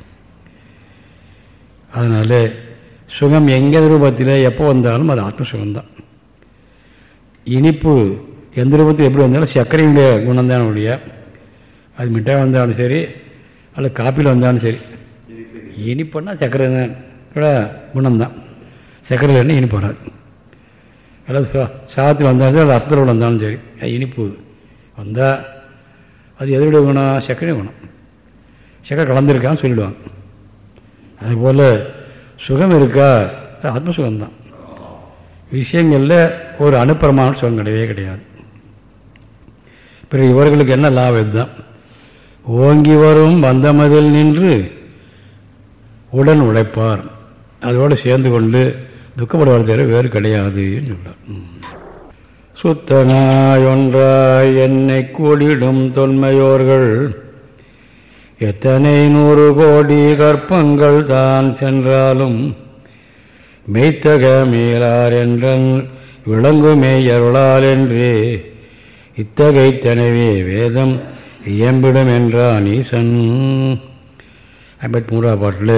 அதனால் சுகம் எங்கே ரூபத்தில் எப்போ வந்தாலும் அது ஆத்ம சுகம்தான் இனிப்பு எந்த ரூபத்தில் எப்படி வந்தாலும் சர்க்கரையுடைய குணம்தான் ஒழிய. அது மிட்டாய் வந்தாலும் சரி அல்ல காப்பியில் வந்தாலும் சரி. இனிப்புன்னா சர்க்கரை தான் குணம்தான். சக்கரை இல்லைன்னா இனிப்பு வராது அல்லது சாதத்தில் வந்தாலும் சரி ரசத்தில் வந்தாலும் சரி அது இனிப்பு வந்தால் அது எதோடைய குணம் சர்க்கரை குணம் சர்க்கரை கலந்துருக்கான்னு சொல்லிடுவாங்க. அதுபோல் சுகம் இருக்கா? ஆத்ம சுகம்தான் விஷயங்களில் ஒரு அனுப்பிரமான சுகம் கிடையவே கிடையாது. பிறகு இவர்களுக்கு என்ன லாபம் இதுதான்? ஓங்கி வரும் வந்தமதில் நின்று உடன் உழைப்பார். அதோடு சேர்ந்து கொண்டு துக்கப்படுவார் தவிர வேறு கிடையாதுன்னு சொல்றார் சுத்தனாயொன்றாய் என்னை கூடிடும் தொன்மையோர்கள் எத்தனை நூறு கோடி கற்பங்கள் தான் சென்றாலும் மெய்த்தக மீளார் என்றன் விளங்குமே அருளால் என்றே இத்தகைத்தனவே வேதம் இயம்பிடும் என்றான் ஈசன். ஐம்பத்தி மூன்றாம் பாட்டில்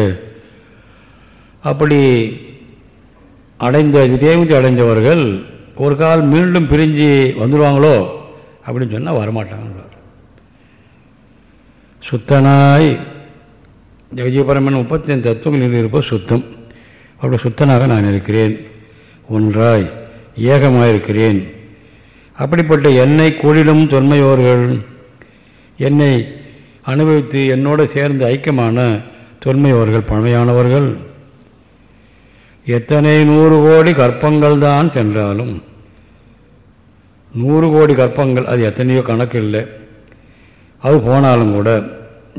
அப்படி அடைந்த தேவதி அடைந்தவர்கள் ஒரு கால் மீண்டும் பிரிஞ்சு வந்துடுவாங்களோ அப்படின்னு சொன்னால் வரமாட்டாங்க சுத்தனாய் ஜெகஜீபரமன் முப்பத்தி ஐந்து தத்துவங்கள் இருப்போம் சுத்தம். அப்படி சுத்தனாக நான் இருக்கிறேன். ஒன்றாய் ஏகமாயிருக்கிறேன். அப்படிப்பட்ட என்னை கூடிடும் தொன்மையோர்கள் என்னை அனுபவித்து என்னோடு சேர்ந்து ஐக்கியமான தொன்மையோர்கள் பழமையானவர்கள் எத்தனை நூறு கோடி கற்பங்கள் தான் சென்றாலும் நூறு கோடி கற்பங்கள் அது எத்தனையோ கணக்கு இல்லை. அது போனாலும் கூட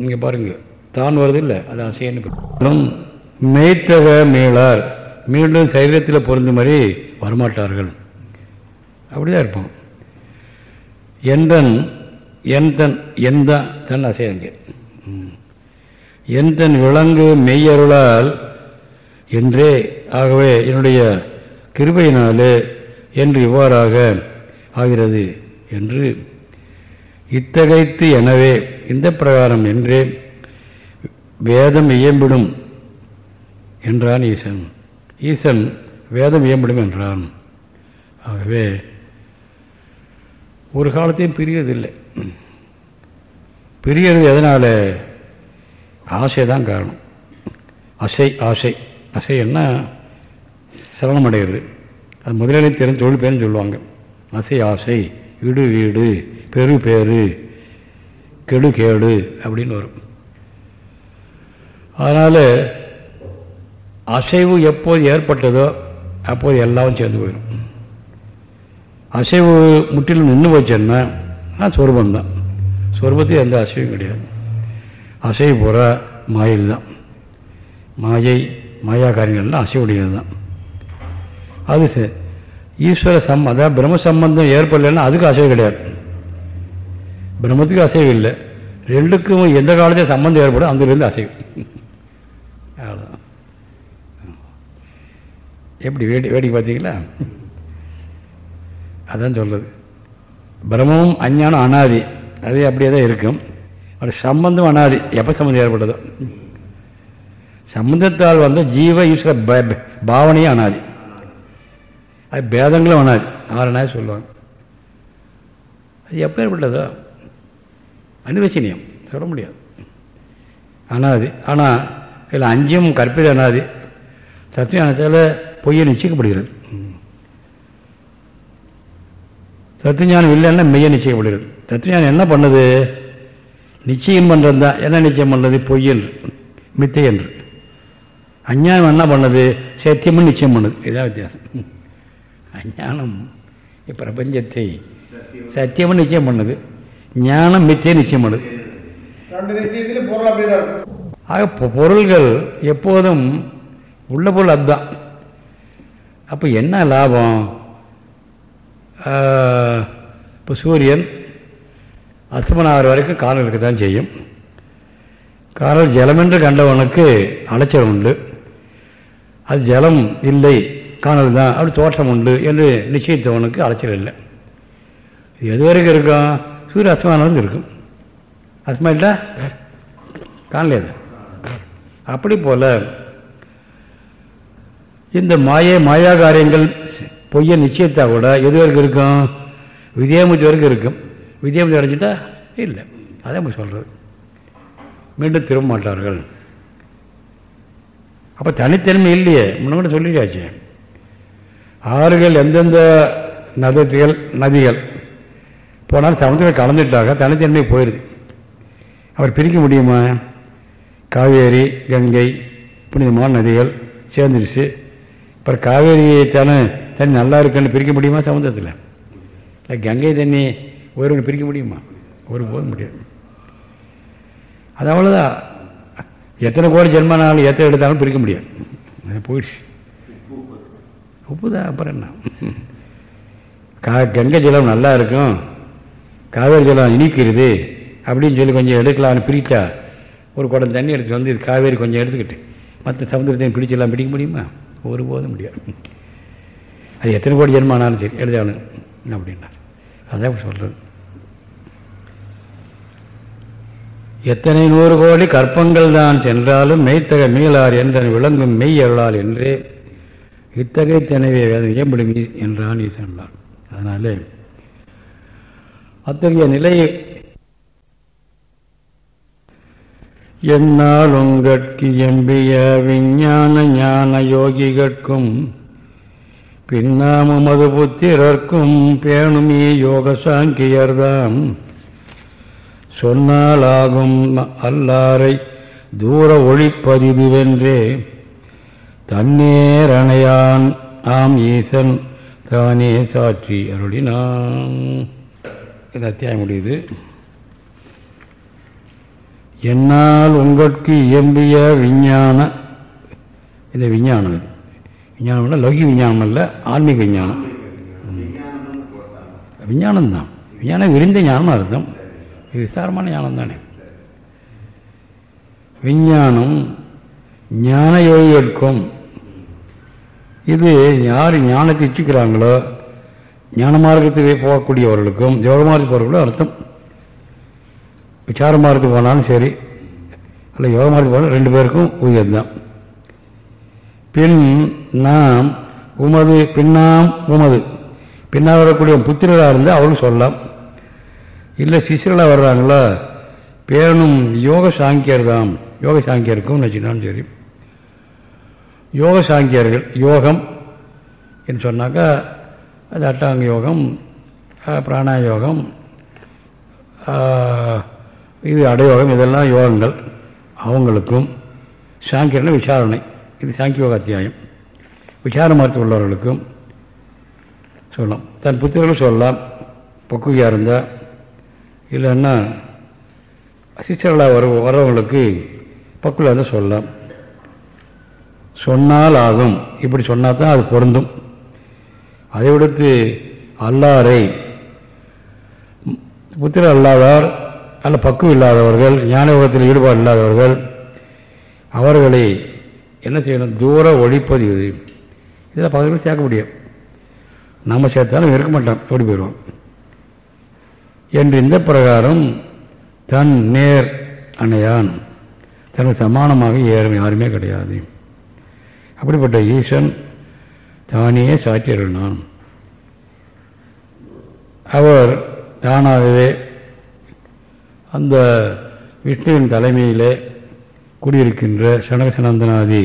இங்கே பாருங்கள் தான் வருது இல்லை அது அசையன்னு மெய்த்தக மீளார் மீண்டும் சரீரத்தில் பொருந்த மாதிரி வரமாட்டார்கள். அப்படிதான் இருப்போம் எந்தன் எந்தன் எந்த தன் அசையங்க. எந்தன் விலங்கு மெய்யருளால் என்றே. ஆகவே என்னுடைய கிருபையினாலே என்று இவ்வாறாக ஆகிறது என்று. இத்தகைத்து எனவே இந்த பிரகாரம் என்றே வேதம் இயம்பிடும் என்றான் ஈசன். ஈசன் வேதம் இயம்பிடும் என்றான். ஆகவே ஒரு காலத்தையும் பிரியறதில்லை பிரியறது எதனால்? ஆசை தான் காரணம். அசை ஆசை. அசைன்னா சிரமம் அடைகிறது அது முதலாளி தெரிஞ்ச தொழில் பேருன்னு சொல்லுவாங்க. அசை ஆசை இடு வீடு பெரு பேரு கெடு கேடு அப்படின்னு வரும். அதனால் அசைவு எப்போது ஏற்பட்டதோ அப்போது எல்லாம் சேர்ந்து போயிடும் அசைவு முற்றிலும் நின்று போச்சேன்னா சொருபந்தான் சொருபத்தில் எந்த அசைவும் கிடையாது. அசைவு பூரா மாயில் தான் மாயை மாயா காரியங்கள்லாம் அசையுடையது தான் அது ஈஸ்வர சம் அதாவது பிரம்ம சம்பந்தம் ஏற்படலைன்னா அதுக்கு அசைவு கிடையாது. பிரம்மத்துக்கு அசைவு இல்லை. ரெண்டுக்கும் எந்த காலத்தையும் சம்பந்தம் ஏற்படும் அங்கிருந்து அசைவு. அவ்வளோதான் எப்படி வேடி வேடிக்கை பார்த்தீங்களா? அதான் சொல்கிறது பிரம்மமும் அஞ்ஞானம் அனாதி. அதே அப்படியே தான் இருக்கும். அது சம்பந்தம் அனாதி. எப்போ சம்பந்தம் ஏற்பட்டதோ? சம்பந்தத்தால் வந்து ஜீவ ஈஸ்வர பாவனையும் அனாதி. அது பேதங்களும் அனாதி. ஆறு சொல்லுவாங்க. அது எப்போ ஏற்பட்டதோ அனுவச்சனியம். சொல்ல முடியாது. அனாதி. ஆனால் இதில் அஞ்சும் கற்பித அனாதி. தத்துவ பொய்யை நிச்சயிக்கப்படுகிறது. தத்துவானம் இல்லைன்னா மெய்ய நிச்சயப்படுகிறது தத்துவானம் என்ன பண்ணுது? நிச்சயம் பண்ணுறது தான் என்ன நிச்சயம் பண்ணுறது பொய் என்று. மித்தை என்று. அஞ்ஞானம் என்ன பண்ணுது? சத்தியமும் நிச்சயம் பண்ணுது. இதுதான் வித்தியாசம். அஞ்ஞானம் பிரபஞ்சத்தை சத்தியமும் நிச்சயம் பண்ணுது. ஞானம் மித்தியை நிச்சயம் பண்ணுது. ஆக பொருள்கள் எப்போதும் உள்ள பொருள் அதுதான். அப்போ என்ன லாபம்? இப்போ சூரியன் அஸ்தமனாகிற வரைக்கும் காலம் இருக்க தான் செய்யும். காலம் ஜலமென்று கண்டவனுக்கு அலைச்சல் உண்டு. அது ஜலம் இல்லை காணல் தான் அப்படி தோற்றம் உண்டு என்று நிச்சயித்தவனுக்கு அலைச்சல் இல்லை. இது எது வரைக்கும் இருக்கும் சூரிய அஸ்மானம் இருக்கும். அஸ்மா இல்லை? காணலையாது அப்படி போல இந்த மாய மாயா காரியங்கள் பொய்ய நிச்சயத்தா கூட எது வரைக்கும் இருக்கும் விஜயமுத்தி வரைக்கும் இருக்கும். விஜயமுத்தி அடைஞ்சிட்டா? இல்லை. அதே நம்ம சொல்கிறது மீண்டும் திரும்ப மாட்டார்கள். அப்போ தனித்தன்மை இல்லையே. முன்னாடி சொல்லியாச்சு ஆறுகள் எந்தெந்த நதிகள் நதிகள். போனாலும் சமுதிரம் கலந்துட்டாக தனித்தன்மை போயிடுது. அவர் பிரிக்க முடியுமா? காவேரி கங்கை புனிதமான நதிகள் சேர்ந்துருச்சு. அப்புறம் காவேரியை தானே தண்ணி நல்லா இருக்குன்னு பிரிக்க முடியுமா சமுத்திரத்தில்? கங்கை தண்ணி ஒருவன் பிரிக்க முடியுமா? ஒரு போதும் முடியாது. அது அவ்வளோதான் எத்தனை கோடி ஜென்மனாலும் எத்தனை எடுத்தாலும் பிரிக்க முடியாது. அது போயிடுச்சு. உப்புதான் அப்புறம் என்ன? கா கங்கை ஜலம் நல்லா இருக்கும். காவேரி ஜலம் இனிக்கிறது. அப்படின்னு சொல்லி கொஞ்சம் எடுக்கலாம்னு பிரித்தா ஒரு குடம் தண்ணி எடுத்து வந்து காவேரி கொஞ்சம் எடுத்துக்கிட்டு மற்ற சமுதிரத்தையும் பிடிச்செல்லாம் பிடிக்க முடியுமா? ஒருபோதும் முடியாது. அது எத்தனை கோடி ஜென்மானாலும் சரி எழுதாலும் அப்படின்னா அதான் சொல்கிறது எத்தனை நூறு கோடி கற்பங்கள் தான் சென்றாலும் மெய்த்தக மீளார் என்ற விளங்கும் மெய் அருளால் என்றே இத்தகைய தனவே வேதம் ஏம்படும் என்றான் ஈசன்லான் அதனாலே அத்தகைய நிலையை என்னால் உங்கட்கு எம்பிய விஞ்ஞான ஞான யோகிகட்கும் பின்னாமும் புத்திரர்க்கும் பேணுமே யோக சாங்கியர்தாம் சொன்னாலாகும் அல்லாரை தூர ஒழிப்பதிதுவென்றே தன்னேரணையான் ஆம் ஈசன் தானே சாட்சி அருளினான். இந்த அத்தியாயம் முடியுது. என்னால் உங்களுக்கு இயம்பிய விஞ்ஞான இந்த விஞ்ஞானம் இது. விஞ்ஞானம் லௌகி விஞ்ஞானம் அல்ல ஆன்மீக விஞ்ஞானம். விஞ்ஞானம் தான் விஞ்ஞானம் விரிந்த ஞானம் அர்த்தம். இது விசாரமான ஞானம் தானே விஞ்ஞானம் ஞான யோகிகளுக்கும் இது யார் ஞானத்தை இச்சிக்கிறாங்களோ ஞான மார்க்கத்துக்கு போகக்கூடியவர்களுக்கும் யோக மார்க்கத்துக்கு போகிறவர்களும் அர்த்தம். விசார மார்க்கத்துக்கு போனாலும் சரி அல்ல யோக மார்க்கத்துக்கு போனாலும் ரெண்டு பேருக்கும் உயர்ந்தான் பின் நாம் உமது பின்னாம் உமது. பின்னா வரக்கூடிய புத்திரராக இருந்தால் அவர்களும் சொல்லலாம். இல்லை சிசிரலாக வர்றாங்களா? பேரனும் யோக சாங்கியர் தான் யோக சாங்கியருக்கும் வச்சுனாலும் சரி. யோக சாங்கியர்கள் யோகம் என்று சொன்னாக்கா அது அட்டாங்க யோகம் பிராணாயோகம் இது அடயோகம் இதெல்லாம் யோகங்கள். அவங்களுக்கும் சாங்கியர்னா விசாரணை. இது சாங்கிய யோக அத்தியாயம். விசார மருத்துவ உள்ளவர்களுக்கும் சொல்லலாம். தன் புத்திரர்களும் சொல்லலாம். பக்குவியாக இருந்தால் இல்லைன்னா சிச்சர்களாக வர வர்றவங்களுக்கு பக்குவில் சொல்லலாம். சொன்னால் ஆகும். இப்படி சொன்னால் தான் அது பொருந்தும். அதை விடுத்து அல்லாரை புத்திர அல்லாதார் அல்ல பக்குவம் இல்லாதவர்கள் ஞானயோகத்தில் ஈடுபாடு இல்லாதவர்கள் அவர்களை என்ன செய்யணும்? தூர ஒழிப்பது இது. இதில் பதவிகள் சேர்க்க முடியும். நம்ம சேர்த்தாலும் இருக்க மாட்டோம். ஓடி போயிடுவோம். என்று இந்த பிரகாரம் தன் நேர் அணையான். தனக்கு சமானமாக ஏறும் யாருமே கிடையாது. அப்படிப்பட்ட ஈசன் தானே சாட்சியருனான் அவர் தானாகவே அந்த விஷ்ணுவின் தலைமையிலே குடியிருக்கின்ற சனகசனந்தனாதி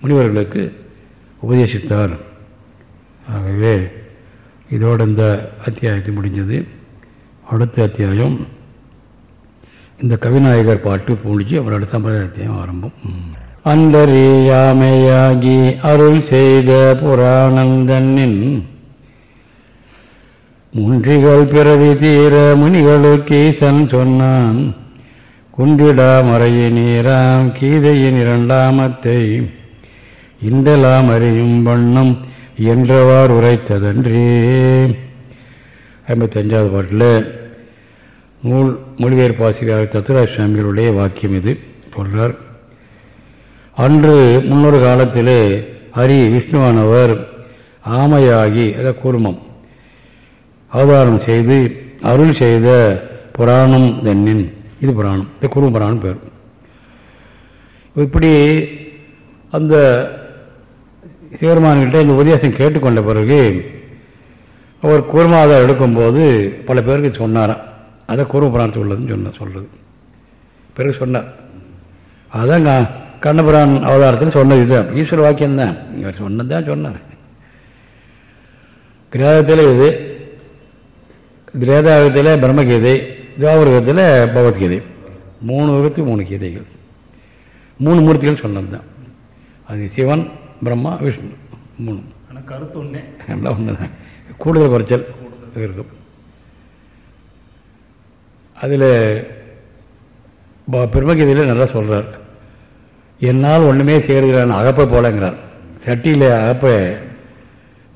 முனிவர்களுக்கு உபதேசித்தார். ஆகவே இதோடு இந்த அத்தியாயத்தை முடிஞ்சது. அடுத்த அத்தியாயம். இந்த கவிநாயகர் பாட்டு பூண்டிச்சு அவரோட சம்பிரதாய அத்தியாயம் ஆரம்பம். அந்தரியாமையாகி அருள் செய்த புராணந்தன்னின் முன்றிகள் பிறவி தீர முனிகளுக்கீசன் சொன்னான் குன்றிடாமறையினீராம் கீதையின் இரண்டாமத்தை இந்தலாம் அறியும் வண்ணம் என்றவார் உரைத்ததன்றே. ஐம்பத்தஞ்சாவது பாட்டில் நூல் மொழிபெயர்ப்பாசிரியர் தத்துராஜ் சுவாமிகளுடைய வாக்கியம் இது சொல்கிறார் அன்று முன்னொரு காலத்திலே ஹரி விஷ்ணுவானவர் ஆமையாகி அத குருமம் அவதாரம் செய்து அருள் செய்த புராணம் தென்னின். இது புராணம் இது குரும புராணம் பேர். இப்படி அந்த சிவருமான்கிட்ட இந்த உபதேசம் கேட்டுக்கொண்ட பிறகு அவர் கூர்மாதார் எடுக்கும்போது பல பேருக்கு சொன்னாராம். அதை கூர்ம புராணத்தில் உள்ளதுன்னு சொன்ன சொல்கிறது பிறகு சொன்னார். அதான் க- கண்ணபுரான் அவதாரத்தில் சொன்னது இதுதான். ஈஸ்வர வாக்கியம் தான். இவர் சொன்னது தான் சொன்னார். கிரேதத்தில் இது திரேதாயுகத்தில் பிரம்மகீதை துவாபரகத்தில் பகவத்கீதை. மூணு விதத்துக்கு மூணு கீதைகள். மூணு மூர்த்திகள் சொன்னது தான் அது சிவன் பிரம்மா விஷ்ணு. மூணு ஆனால் கருத்து ஒன்றே எல்லாம் ஒன்று தான் கூடுதல் குறைச்சல் இருக்கும் அதில் பெருமகீதையில் நல்லா சொல்கிறார் என்னால் ஒன்றுமே செய்கிறான் அகப்பை போலங்கிறார். சட்டியில் அகப்பை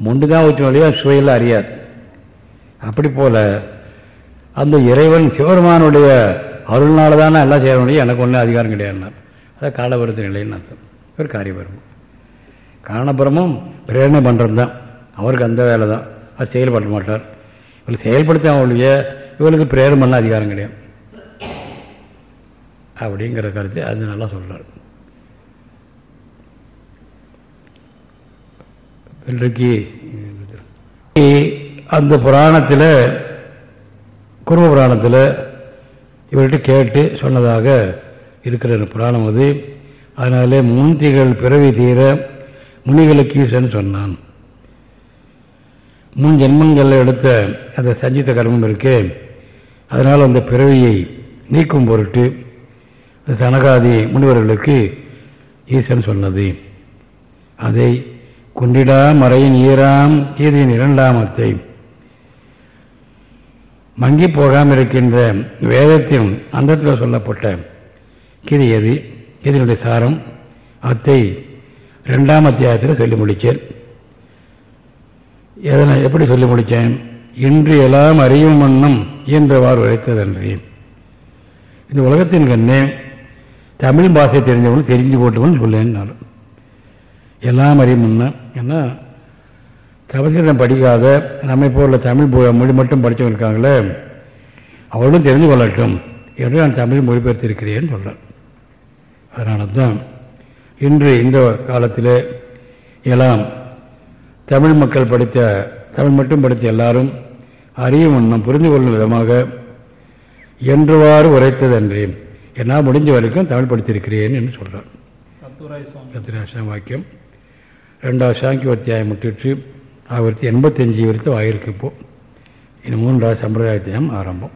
முண்டு தான் ஊற்றும் வழியா சுவையில் அறியாது. அப்படி போல அந்த இறைவன் சிவருமானுடைய அருள்னால தானே எல்லாம் செய்ய முடியும் எனக்கு ஒன்றும் அதிகாரம் கிடையாதுனார். அதான் காலபுரத்து நிலைன்னு அர்த்தம். ஒரு காரியபுரமும். காரணபுரமும் பிரேரணை பண்ணுறது தான் அவருக்கு அந்த வேலை தான் அவர் செயல்பட மாட்டார். இவள் செயல்படுத்த அவளுடைய இவளுக்கு பிரேரணை பண்ண அதிகாரம் கிடையாது. அப்படிங்கிற கருத்து அது நல்லா சொல்கிறார் இன்றைக்கு அந்த புராணத்தில் குரும புராணத்தில் இவர்கிட்ட கேட்டு சொன்னதாக இருக்கிற புராணம் அது. அதனாலே முன்திகள் பிறவி தீர முனிகளுக்கு ஈசன் சொன்னான். முன் ஜென்மங்களில் எடுத்த அந்த சஞ்சித்த கர்மம் இருக்கு அதனால் அந்த பிறவியை நீக்கும் பொருட்டு சனகாதி முனிவர்களுக்கு ஈசன் சொன்னது. அதை குண்டிடா மறையின் ஈராம் கீதையின் இரண்டாம் அத்தை. மங்கி போகாமல் இருக்கின்ற வேதத்தின் அந்தத்தில் சொல்லப்பட்ட கீதை எது? கீதையினுடைய சாரம் அத்தை ரெண்டாம் அத்தியாயத்தில் சொல்லி முடித்தேன் எதனை எப்படி சொல்லி முடித்தேன் இன்று எல்லாம் அறியும் வண்ணம் இயன்றவாறு உழைத்ததன்றி இந்த உலகத்தின் கண்ணே தமிழ் பாஷை தெரிஞ்சவங்களும் தெரிஞ்சு போட்டவன் சொல்லேன்னாலும் எல்லாம் அறியும்னா ஏன்னா சமஸ்கிருதம் படிக்காத நம்மை போல தமிழ் மொழி மட்டும் படித்தவங்க இருக்காங்களே அவளும் தெரிந்து கொள்ளட்டும் என்று நான் தமிழ் மொழிபெயர்த்திருக்கிறேன்னு சொல்கிறேன் அதனால தான் இன்று இந்த காலத்தில் எல்லாம் தமிழ் மக்கள் படித்த தமிழ் மட்டும் படித்த எல்லாரும் அறியும் வண்ணம் புரிந்து கொள்ளும் விதமாக என்றுவாறு உரைத்ததன்றி என்னால் முடிஞ்ச வரைக்கும் தமிழ் படித்திருக்கிறேன் என்று சொல்கிறார் சுவாமி. கத்திராசாம் வாக்கியம். ரெண்டாவது சாங்கிய அத்தியாயம் முட்டிட்டு ஆயிரத்தி எண்பத்தஞ்சு வரைக்கும் ஆயிருக்கு இப்போ. இது மூன்றாவது சம்பிரதாயத்தியம் ஆரம்பம்.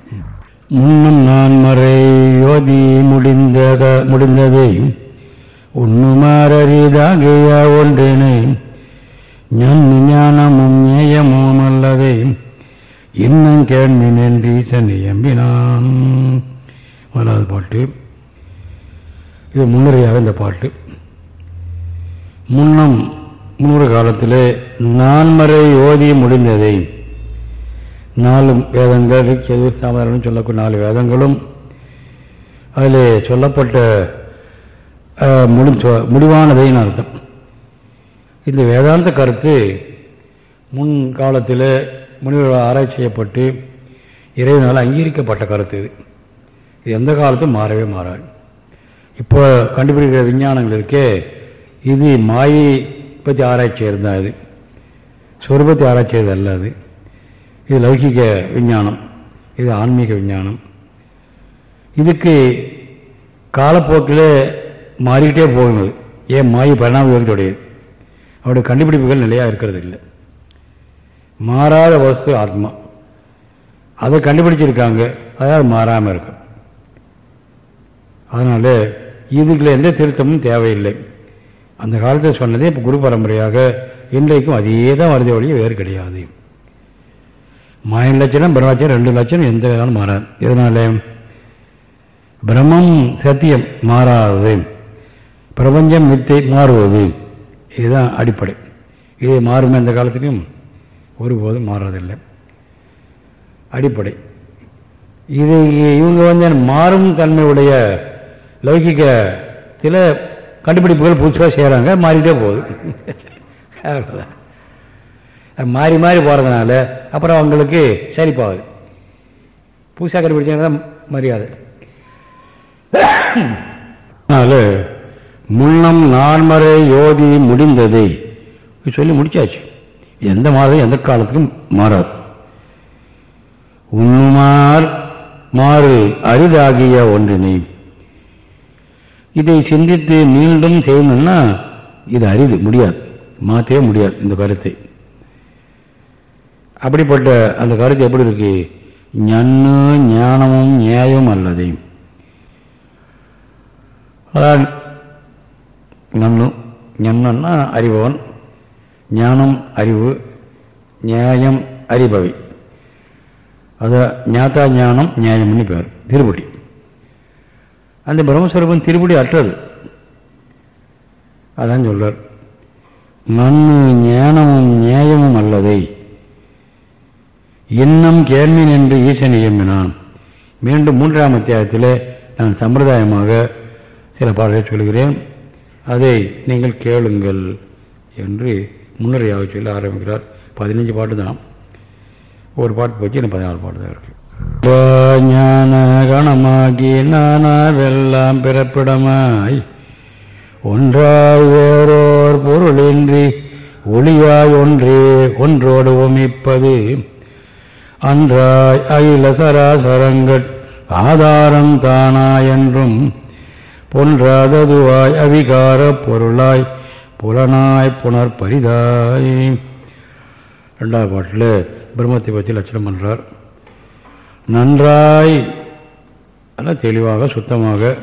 முன்னும் நான் மறை யோதி முடிந்தத முடிந்ததை உண்ணுமாறறிதாகையா ஒன்றினை ஞான ஞானமும் ஞேயமும் அல்லதை இன்னும் கேள்வின் என்று சென்னையம்பினான் முதலாவது பாட்டு. இது முன்னுரையாக இந்த பாட்டு. முன்னம் முன்னொரு காலத்தில் நான்மறை ஓதி முடிந்ததை நாலு வேதங்கள் ரிக்ஷது சாதாரணம் சொல்லக்கூடிய நாலு வேதங்களும் அதில் சொல்லப்பட்ட முடிஞ்ச முடிவானதைன்னு அர்த்தம். இந்த வேதாந்த கருத்து முன் காலத்தில் முனிவர்களால் ஆராய்ச்சி செய்யப்பட்டு இறைவனால் அங்கீகரிக்கப்பட்ட கருத்து இது. இது எந்த காலத்தும் மாறவே மாறாது. இப்போ கண்டுபிடிக்கிற விஞ்ஞானங்கள் இருக்கே இது மாயை பற்றி ஆராய்ச்சி இருந்தால் இது. சொருபத்தை ஆராய்ச்சி செய்வது அல்ல அது. இது லௌகிக விஞ்ஞானம் இது ஆன்மீக விஞ்ஞானம். இதுக்கு காலப்போக்கில் மாறிக்கிட்டே போகுது ஏன் மாய பரிணாம யோகத்துடையது அவருடைய கண்டுபிடிப்புகள் நிலையாக இருக்கிறது இல்லை. மாறாத வஸ்து ஆத்மா. அதை கண்டுபிடிச்சிருக்காங்க அதாவது மாறாமல் இருக்கும் அதனால இதுக்குள்ள எந்த திருத்தமும் தேவையில்லை. அந்த காலத்தில் சொன்னதே இப்போ குரு பரம்பரையாக இன்றைக்கும் அதே தான் வருது ஒழிய வேறு கிடையாது. மாயன் லட்சணம் பிரம்மலட்சணம் ரெண்டு லட்சணம் எந்த காலம் மாறாது. இதனால பிரம்மம் சத்தியம் மாறாதது. பிரபஞ்சம் மித்தை மாறுவது. இதுதான் அடிப்படை. இது மாறும் எந்த காலத்திலும் ஒருபோதும் மாறுறதில்லை அடிப்படை. இது இவங்க வந்து மாறும் தன்மையுடைய லௌகிகத்தில் கண்டுபிடிப்புகள் புதுசாக செய்கிறாங்க மாறிட்டே போகுது. மாறி மாறி போகிறதுனால அப்புறம் அவங்களுக்கு சரிப்பாகுது. புதுசாக கண்டுபிடிச்சாங்க தான் மரியாதை. அதனால முன்னம் நான்மறை யோதி முடிந்தது. சொல்லி முடிச்சாச்சு. எந்த மாதம் எந்த காலத்துக்கும் மாறாது. உண்ணுமார் மாறு அரிதாகிய ஒன்றினை. இதை சிந்தித்து மீண்டும் செய்யணும்னா இது அரிது முடியாது. மாற்றவே முடியாது இந்த கருத்தை அப்படிப்பட்ட அந்த கருத்து எப்படி இருக்கு? ஞன்னு ஞானமும் நியாயமும் அல்லது. நன்னு ஞன்னா அறிபவன் ஞானம் அறிவு நியாயம் அறிபவை. அது ஞாத்தா ஞானம் நியாயம்னு பேர் திருப்படி அந்த பிரம்மஸ்வரூபம் திருப்படி அற்றது. அதான் சொல்றார். மண்ணு ஞானமும் நியாயமும் அல்லதை இன்னும் கேள்வின் என்று ஈசன் இயம்பினான். மீண்டும் மூன்றாம் அத்தியாயத்தில் நான் சம்பிரதாயமாக சில பாடலை சொல்கிறேன். அதை நீங்கள் கேளுங்கள் என்று முன்னுரையாக சொல்லி ஆரம்பிக்கிறார். பதினஞ்சு பாட்டு தான். ஒரு பாட்டு போச்சு இன்னும் பதினாலு பாட்டு தான் இருக்கு. ஞான கணமாகி நானாவெல்லாம் பிறப்பிடமாய். ஒன்றாய் வேறோர் பொருளின்றி ஒளியாய் ஒன்றே ஒன்றோடு ஒமிப்பது அன்றாய் அகில சராசரங்கள் ஆதாரம் தானா என்றும் பொன்றாததுவாய் அவிகார பொருளாய் புலனாய் புனர்பரிதாய் ரெண்டாவது பாட்டில் பிரம்மத்தை பற்றி லட்சணம் பண்ணுறார் நன்றாய் அல்ல தெளிவாக சுத்தமாக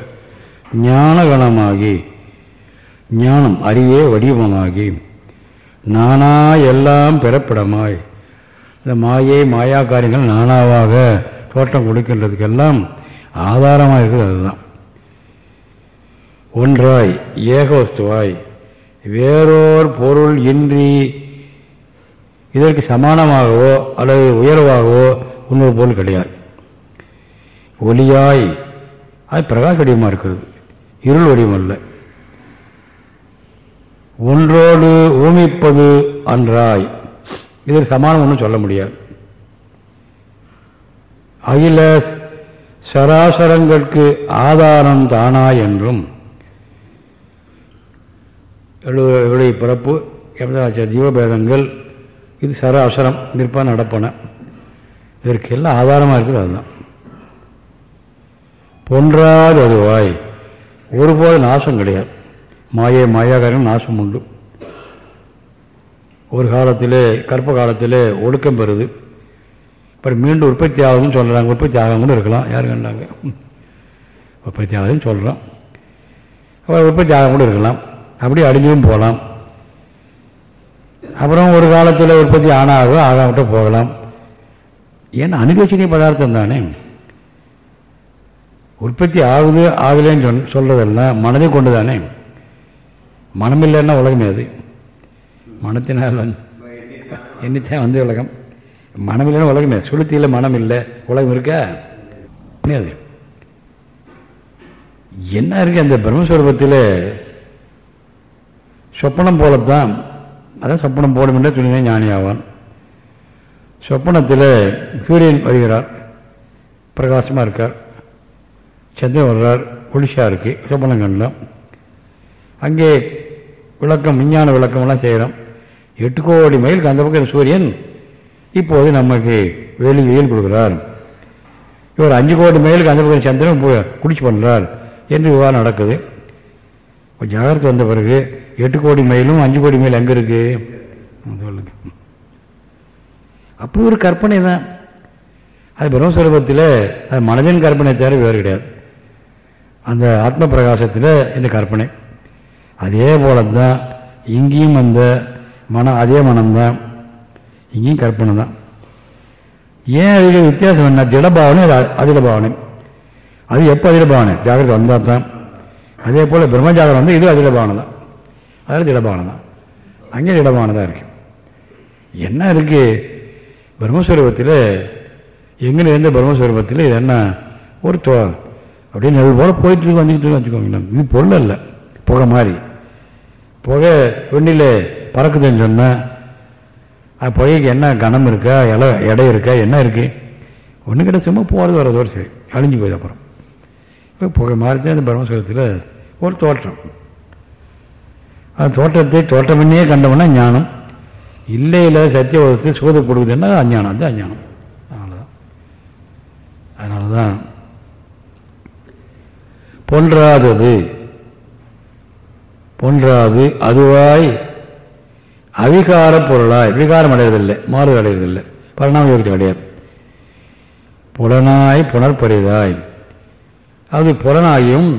ஞானகணமாகி ஞானம் அறிவே வடிவமாகி நானா எல்லாம் பிறப்பிடமாய். இந்த மாயை மாயா காரியங்கள் நானாவாக தோட்டம் கொடுக்கின்றதுக்கெல்லாம் ஆதாரமாக இருக்குது அதுதான். ஒன்றாய் ஏகவஸ்துவாய் வேறோர் பொருள் இன்றி இதற்கு சமானமாகவோ அல்லது உயர்வாகவோ இன்னொரு பொருள் கிடையாது. ஒளியாய் அது பிரகாச வடிவமாக இருக்கிறது. இருள் வடிவம் அல்ல. ஒன்றோடு ஊமிப்பது அன்றாய். இதற்கு சமானம் ஒன்றும் சொல்ல முடியாது. அகில சராசரங்களுக்கு ஆதாரம் தானா என்றும் எழுடைய பிறப்பு எமதாச்சார ஜீவபேதங்கள் இது சர அவசரம் நிற்பா நடப்பன. இதற்கு எல்லாம் ஆதாரமாக இருக்குது அதுதான். பொன்றாது அதுவாய் ஒருபோது நாசம் கிடையாது. மாயை மாயாகாரம் நாசம் உண்டு. ஒரு காலத்திலே கற்ப காலத்திலே ஒடுக்கம் பெறுது. அப்புறம் மீண்டும் உற்பத்தி ஆகும்னு சொல்கிறாங்க உற்பத்தி ஆகாம இருக்கலாம். யார் கண்டாங்க? உற்பத்தி ஆகுதுன்னு சொல்கிறோம் அப்புறம் உற்பத்தி ஆகாம கூட இருக்கலாம். அப்படியே அழிஞ்சும் போகலாம். அப்புறம் ஒரு காலத்தில் உற்பத்தி ஆனாக ஆகாமட்ட போகலாம். ஏன்னா அனுபவிச்சனீய பதார்த்தம் தானே? உற்பத்தி ஆகுது ஆகலைன்னு சொல் சொல்கிறதெல்லாம் மனதை கொண்டு தானே? மனம் இல்லைன்னா உலகமே அது. மனத்தினால் வந்து என்னத்தான் வந்து உலகம். மனம் இல்லைன்னா உலகமே. சுளுத்தியில் மனம் இல்லை உலகம் இருக்கா? அது. என்ன இருக்கு அந்த பிரம்மஸ்வரூபத்தில் சொப்பனம் போலத்தான் அதான் சொப்பனம் போடும் என்று துணிவே ஞானி ஆவான் சொப்பனத்தில் சூரியன் வருகிறார் பிரகாசமாக இருக்கார் சந்திரன் வர்றார் குளிஷாக இருக்குது சொப்பனம் கண்டோம். அங்கே விளக்கம் விஞ்ஞான விளக்கமெல்லாம் செய்கிறோம் எட்டு கோடி மைலுக்கு அந்த பக்கம் சூரியன் இப்போது நமக்கு வெளி வெயில் கொடுக்குறார். இவர் அஞ்சு கோடி மைலுக்கு அந்த பக்கம் சந்திரன் குடிச்சு பண்ணுறார் என்று விவாதம் நடக்குது. இப்போ ஜாகிரதை வந்த பிறகு எட்டு கோடி மைலும் அஞ்சு கோடி மைல் எங்கே இருக்கு? சொல்லுங்க. அப்படி ஒரு கற்பனை தான். அது பிரம்மஸ்வரூபத்தில் அது மனதின் கற்பனை தவிர வேறு கிடையாது. அந்த ஆத்ம பிரகாசத்தில் இந்த கற்பனை. அதே போல தான் இங்கேயும் அந்த மனம் அதே மனம்தான். இங்கேயும் கற்பனை தான். ஏன் அதில் வித்தியாசம் என்ன? திடபாவனை அது அதில பாவனை அது எப்போ அதில பாவனை ஜாகிரதை வந்தால் தான் அதே போல் பிரம்மஜாதகம் வந்து இது அது பாவனை தான் அதில் திடபானம் தான் அங்கே திடபானதாக இருக்குது என்ன இருக்குது பிரம்மஸ்வரூபத்தில் எங்கே இருந்த பிரம்மஸ்வரூபத்தில் இது என்ன? ஒரு தோ அப்படியே நெல் போல போயிட்டு இருக்கு வந்துக்கிட்டு இருக்கு வச்சுக்கோங்களேன் இது பொருள் அல்ல. புகை மாதிரி. புகை வெண்ணில் பறக்குதுன்னு சொன்னால் அது புகைக்கு என்ன கனம் இருக்கா? இலை எடை இருக்கா? என்ன இருக்குது ஒன்று கிட்ட சும்மா போகிறது வர்றதோடு சரி. அழிஞ்சு போயிது அப்புறம். இப்போ புகை மாதிரி அந்த பிரம்மசுரத்தில் ஒரு தோற்றம். அந்த தோற்றத்தை பண்ணியே கண்டவனா ஞானம். இல்லை இல்லை சத்திய வசத்தை சூத கொடுக்குதுன்னா அஞ்ஞானம் அது அஞ்ஞானம். தான் அதனால தான் பொன்றாதது பொன்றாது அதுவாய் அவிகார பொருளாய் விகாரம் அடைவதில்லை மாறு அடைவதில்லை. பரிணாம யோகத்தை புலனாய் புனர்பரிதாய் அது புலனாயும்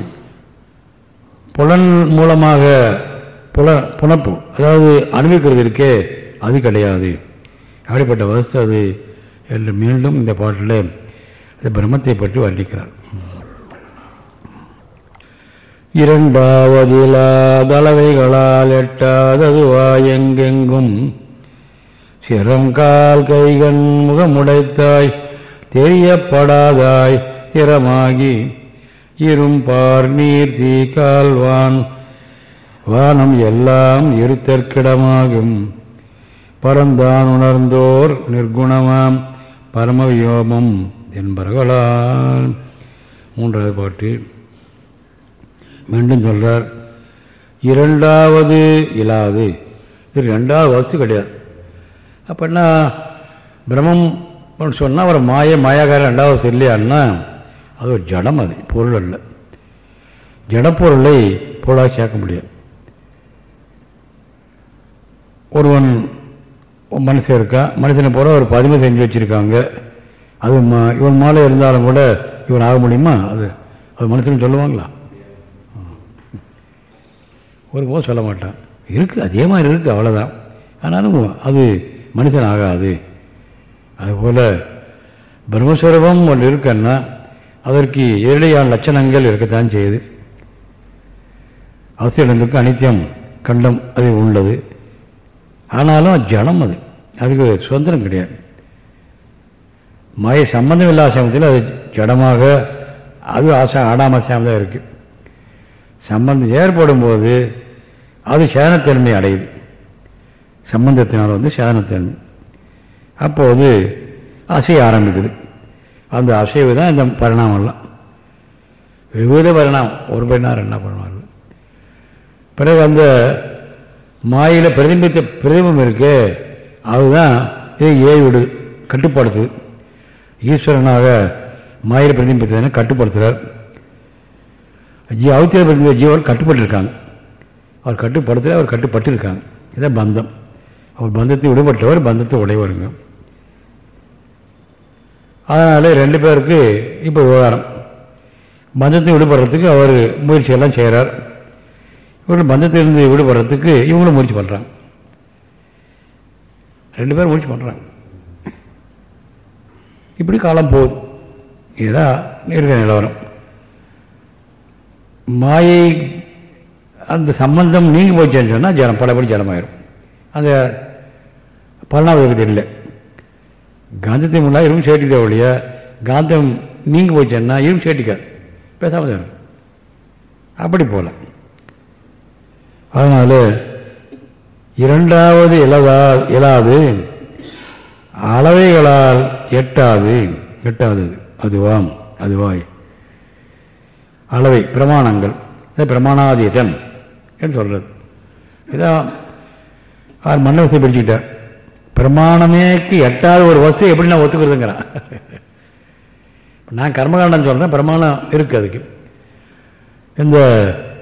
புலன் மூலமாக புல புனப்பு அதாவது அனுபவிக்கிறது இருக்கே அது கிடையாது. அப்படிப்பட்ட வசதி அது என்று மீண்டும் இந்த பாட்டில் இந்த பிரம்மத்தை பற்றி வர்ணிக்கிறார். இரண்டாவதிலாதளவைகளால் எட்டாததுவாய் எங்கெங்கும் சிறங்கால் கைகண் முகமுடைத்தாய் தெரியப்படாதாய் திறமாகி இரும்பார் நீர் தீ கால்வான் வானம் எல்லாம் இருத்தற்கிடமாகும் பரந்தான் உணர்ந்தோர் நிர்குணமாம். பரமவியோமம் என்பவர்களால் மூன்றாவது பாட்டு. மீண்டும் சொல்றார் இரண்டாவது இலாது. இது ரெண்டாவது வசதி கிடையாது. அப்படின்னா பிரம்மம் சொன்னால் அவர் மாய மாயாகாரம் ரெண்டாவது சொல்லியாருன்னா அது ஒரு ஜடம் அது பொருள் அல்ல. ஜடப்பொருளை பொருளாக சேர்க்க முடியாது. ஒருவன் மனுஷன் இருக்கா மனுஷனை போல ஒரு பதிவு செஞ்சு வச்சிருக்காங்க. அது இவன் மேலே இருந்தாலும் கூட இவன் ஆக முடியுமா? அது அது மனுஷன் சொல்லுவாங்களா? ஒரு போது சொல்ல மாட்டான். இருக்கு அதே மாதிரி இருக்கு அவ்வளோதான் ஆனாலும் அது மனுஷன் ஆகாது. அதுபோல் பிரம்மஸ்வரூபம் ஒன்று இருக்குன்னா அதற்கு ஏழையான லட்சணங்கள் இருக்கத்தான் செய்யுது. அவசியத்துக்கு அனித்தியம் கண்டம் அது உள்ளது. ஆனாலும் ஜனம் அது. அதுக்கு சுதந்திரம் கிடையாது. மய சம்பந்தம் இல்லாத சமயத்தில் அது ஜடமாக அது ஆசை ஆடாமல் தான் இருக்கு. சம்பந்தம் ஏற்படும் போது அது சேதனத்தன்மை அடையுது. சம்பந்தத்தினால் வந்து சேதனத்தன்மை அப்போது அசைய ஆரம்பிக்குது. அந்த அசைவு தான் இந்த பரிணாமம்லாம் விவித பரிணாமம். ஒரு பரிணாமம் ரெண்டா பரிணாமம் பிறகு அந்த மாயில பிரதிபித்த பிரதிபம் இருக்கு அதுதான் இதை ஏவிடு கட்டுப்படுத்துது ஈஸ்வரனாக மாயில பிரதிபித்ததுன்னா கட்டுப்படுத்துகிறார் ஜீ அவுத்திர பிரதிப ஜீவன் கட்டுப்பட்டிருக்காங்க. அவர் கட்டுப்படுத்தல அவர் கட்டுப்பட்டிருக்காங்க இதான் பந்தம். அவர் பந்தத்தை விடுபட்டவர் பந்தத்தை உடையவருங்க. அதனால் ரெண்டு பேருக்கு இப்போ விவகாரம். பந்தத்தை விடுபடுறதுக்கு அவர் முயற்சியெல்லாம் செய்கிறார் இவர்கள் பந்தத்திலிருந்து விடுபடுறதுக்கு இவங்களும் முயற்சி பண்ணுறாங்க ரெண்டு பேரும் முயற்சி பண்ணுறாங்க இப்படி காலம் போகும். இதுதான் இருக்கிற நிலவரம். மாயை அந்த சம்பந்தம் நீங்கி போச்சுன்னு சொன்னால் ஜனம் பலபடி ஜனமாயிரும் அந்த பலனாவது இல்லை காந்தத்தை முன்னா இரும்பு சேட்டிக்க ஒழிய காந்தம் நீங்கி போச்சுன்னா இரும்பு சேட்டிக்காது. பேசாமல் அப்படி போல அதனால இரண்டாவது இலதா இயலாது அளவைகளால் எட்டாது எட்டாவது அதுவாம் அதுவாய். அளவை பிரமாணங்கள் இது பிரமாணாதீதன் என்று சொல்றது. இதான் ஆறு மன்னவசை பிடிச்சுக்கிட்டார் பிரமாணமேக்கு எட்டாவது ஒரு வஸ்து எப்படி நான் ஒத்துக்கிறதுங்கிறான் நான் கர்மகாண்டம் சொல்றேன் பிரமாணம் இருக்கு அதுக்கு. இந்த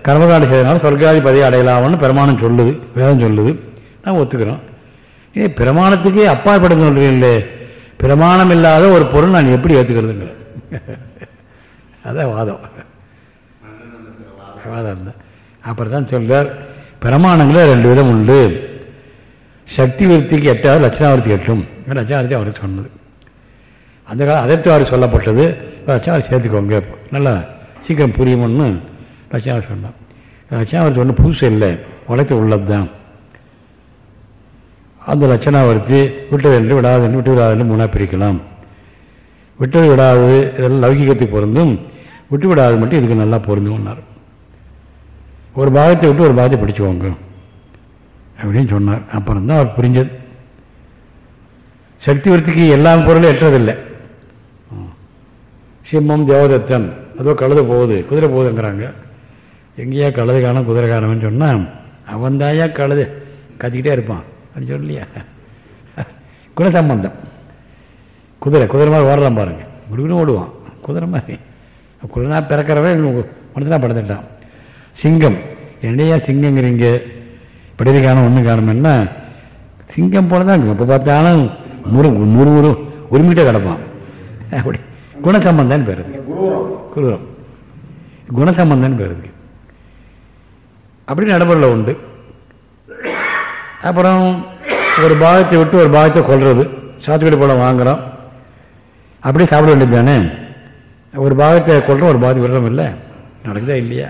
கர்மகாண்டம் செய்தனால சொர்க்காதி பதவி அடையலாம்னு பிரமாணம் சொல்லுது வேதம் சொல்லுது. நான் ஒத்துக்கிறோம். ஏ பிரமாணத்துக்கே அப்பாற்படுத்த சொல்றீங்களே. பிரமாணம் இல்லாத ஒரு பொருள் நான் எப்படி ஏற்றுக்கிறதுங்கிற அதான் வாதம். வாதம் தான் அப்புறம் தான் சொல்றார் பிரமாணங்களே ரெண்டு விதம் உண்டு. சக்தி விருத்திக்கு எட்டாவது லட்சணாவர்த்தி எட்டும். லட்சணாவிருத்தி அவருக்கு சொன்னது. அந்த காலம் அதற்கு சொல்லப்பட்டது. லட்சணாவர்த்தி சேர்த்துக்கோங்க. நல்லா சீக்கிரம் புரியும்னு லட்சணாவர்த்தி சொன்னான். லட்சணாவர்த்தி ஒன்றும் புதுசு இல்லை. உலகத்தில் உள்ளது தான் அந்த லட்சணாவர்த்தி விட்டது என்று விடாது என்று விட்டு விடாது என்று மூணாக பிரிக்கலாம். விட்டது விடாது இதெல்லாம் லௌகிகத்துக்கு பொருந்தும். விட்டு விடாது மட்டும் இதுக்கு நல்லா பொருந்தும்னார். ஒரு பாகத்தை விட்டு ஒரு பாகத்தை பிடிச்சுக்கோங்க. அப்படின்னு சொன்னார். அப்புறம் தான் அவர் புரிஞ்சது. சக்தி விருத்திக்கு எல்லா பொருளும் எட்டுறதில்லை சிம்மம் தேவதத்தன் அதோ கழுது போகுது குதிரை போகுதுங்கிறாங்க. எங்கேயா கழுது காணும் குதிரை காணம்னு சொன்னால் அவன் தாயா கழுது கத்திக்கிட்டே இருப்பான். அப்படின்னு சொல்லலையா? குணசம்பந்தம் குதிரை குதிரை மாதிரி ஓடலாம் பாருங்க. குடுக்குன்னு ஓடுவான். குதிரை மாதிரி. குதிரை பிறக்கிறவன் மனுஷனா படுத்துட்டான். சிங்கம். என்னையா சிங்கங்கிறீங்க? படிதி ஒன்றும் ஒன்று என்ன? சிங்கம் போல தான் எப்போ பார்த்தாலும் நூறு முரு ஒரு உரிமிட்டே கிடப்பான். அப்படி. குணசம்பந்தான்னு பேர் இருக்கு குருவரம் குணசம்பந்தான்னு பேர் இருக்கு அப்படி நடைமுறையில் உண்டு. அப்புறம் ஒரு பாகத்தை விட்டு ஒரு பாகத்தை கொள்வது சாத்துக்குடி பழம் வாங்குறோம். அப்படியே சாப்பிட வேண்டியது தானே ஒரு பாகத்தை கொள்றோம் ஒரு பாகத்தை விடுறோம் இல்லை? நடக்குதா இல்லையா?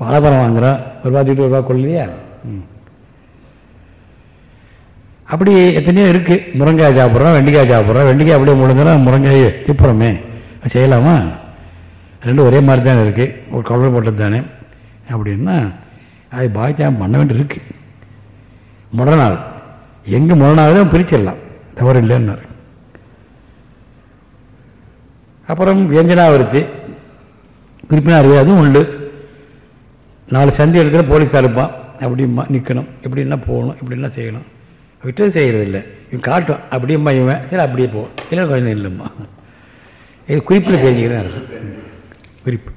வாழைப்பழம் வாங்குறோம் ஒரு பாகத்தை விட்டு ஒரு பாகம் கொள்ளலையா. அப்படி எத்தனையோ இருக்கு. முருங்காய் சாப்பிட்றோம் வெண்டிக்காய் சாப்பிட்றோம். வெண்டிக்காய் அப்படியே முழுங்குறோம் முருங்காய் திப்புறமே. செய்யலாமா? ரெண்டும் ஒரே மாதிரி தானே இருக்கு. ஒரு கலர் போட்டது தானே அப்படின்னா அது பாக்கியம் பண்ண வேண்டி இருக்கு. முரணாள் எங்கே முரணாகுதோ பிரிச்சிடலாம். தவறு இல்லைன்னாரு அப்புறம் வியஞ்சனாவிருத்தி குறிப்பினா அறியாதும் உண்டு. நாலு சந்தி எடுக்கிற போலீஸாக இருப்பான் அப்படிமா நிற்கணும் இப்படின்னா போகணும் இப்படின்னா செய்யணும். விட்டு செய்கிறதில்ல இவன் காட்டும். அப்படியேம்மா இவன். சரி அப்படியே போ. இல்லை குழந்தை இல்லைம்மா இது குறிப்பில் தெரிஞ்சுக்கிறேன் அர்த்தம் குறிப்பு.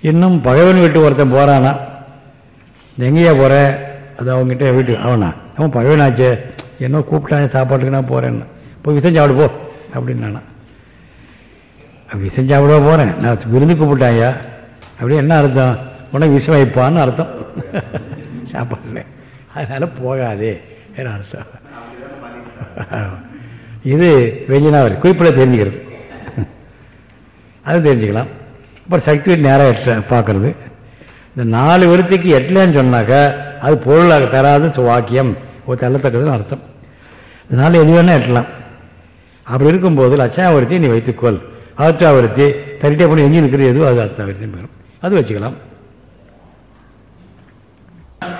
இன்னும் பகைவன் வீட்டு ஒருத்தன் போகிறானா எங்கேயா போகிற அது அவங்ககிட்ட வீட்டு அவனா? அவன் பகைவனாச்சே. என்ன கூப்பிட்டான் சாப்பாட்டுக்கு நான் போகிறேன்னு போய் விசம் சாப்பிடு போ. அப்படின்னு விசம் விஷம் சாப்பிட போகிறேன் நான் விருந்து கூப்பிட்டாயா? அப்படியே என்ன அர்த்தம்? உனக்கு விஷம் வைப்பான்னு அர்த்தம். சாப்பாடுல. அதனால போகாதே அர்த்தம். இது வெஞ்சினாவர் குறிப்பிட தெரிஞ்சுக்கிறது. அது தெரிஞ்சுக்கலாம். அப்புறம் சக்தி நேராக எட்ட பார்க்கறது. இந்த நாலு விருத்திக்கு எட்டலன்னு சொன்னாக்கா அது பொருளாக தராது சுவாக்கியம் ஒரு தள்ளத்தக்கதுன்னு அர்த்தம். இதனால் எது வேணால் எட்டலாம். அப்படி இருக்கும்போது லட்சாவிருத்தி நீ வைத்துக்கொள். ஆற்றாவிருத்தி தரிட்டே பண்ணி எங்கே இருக்கிறது எதுவும் அது அர்த்தாவிருத்தி பெறும் அது வச்சுக்கலாம்.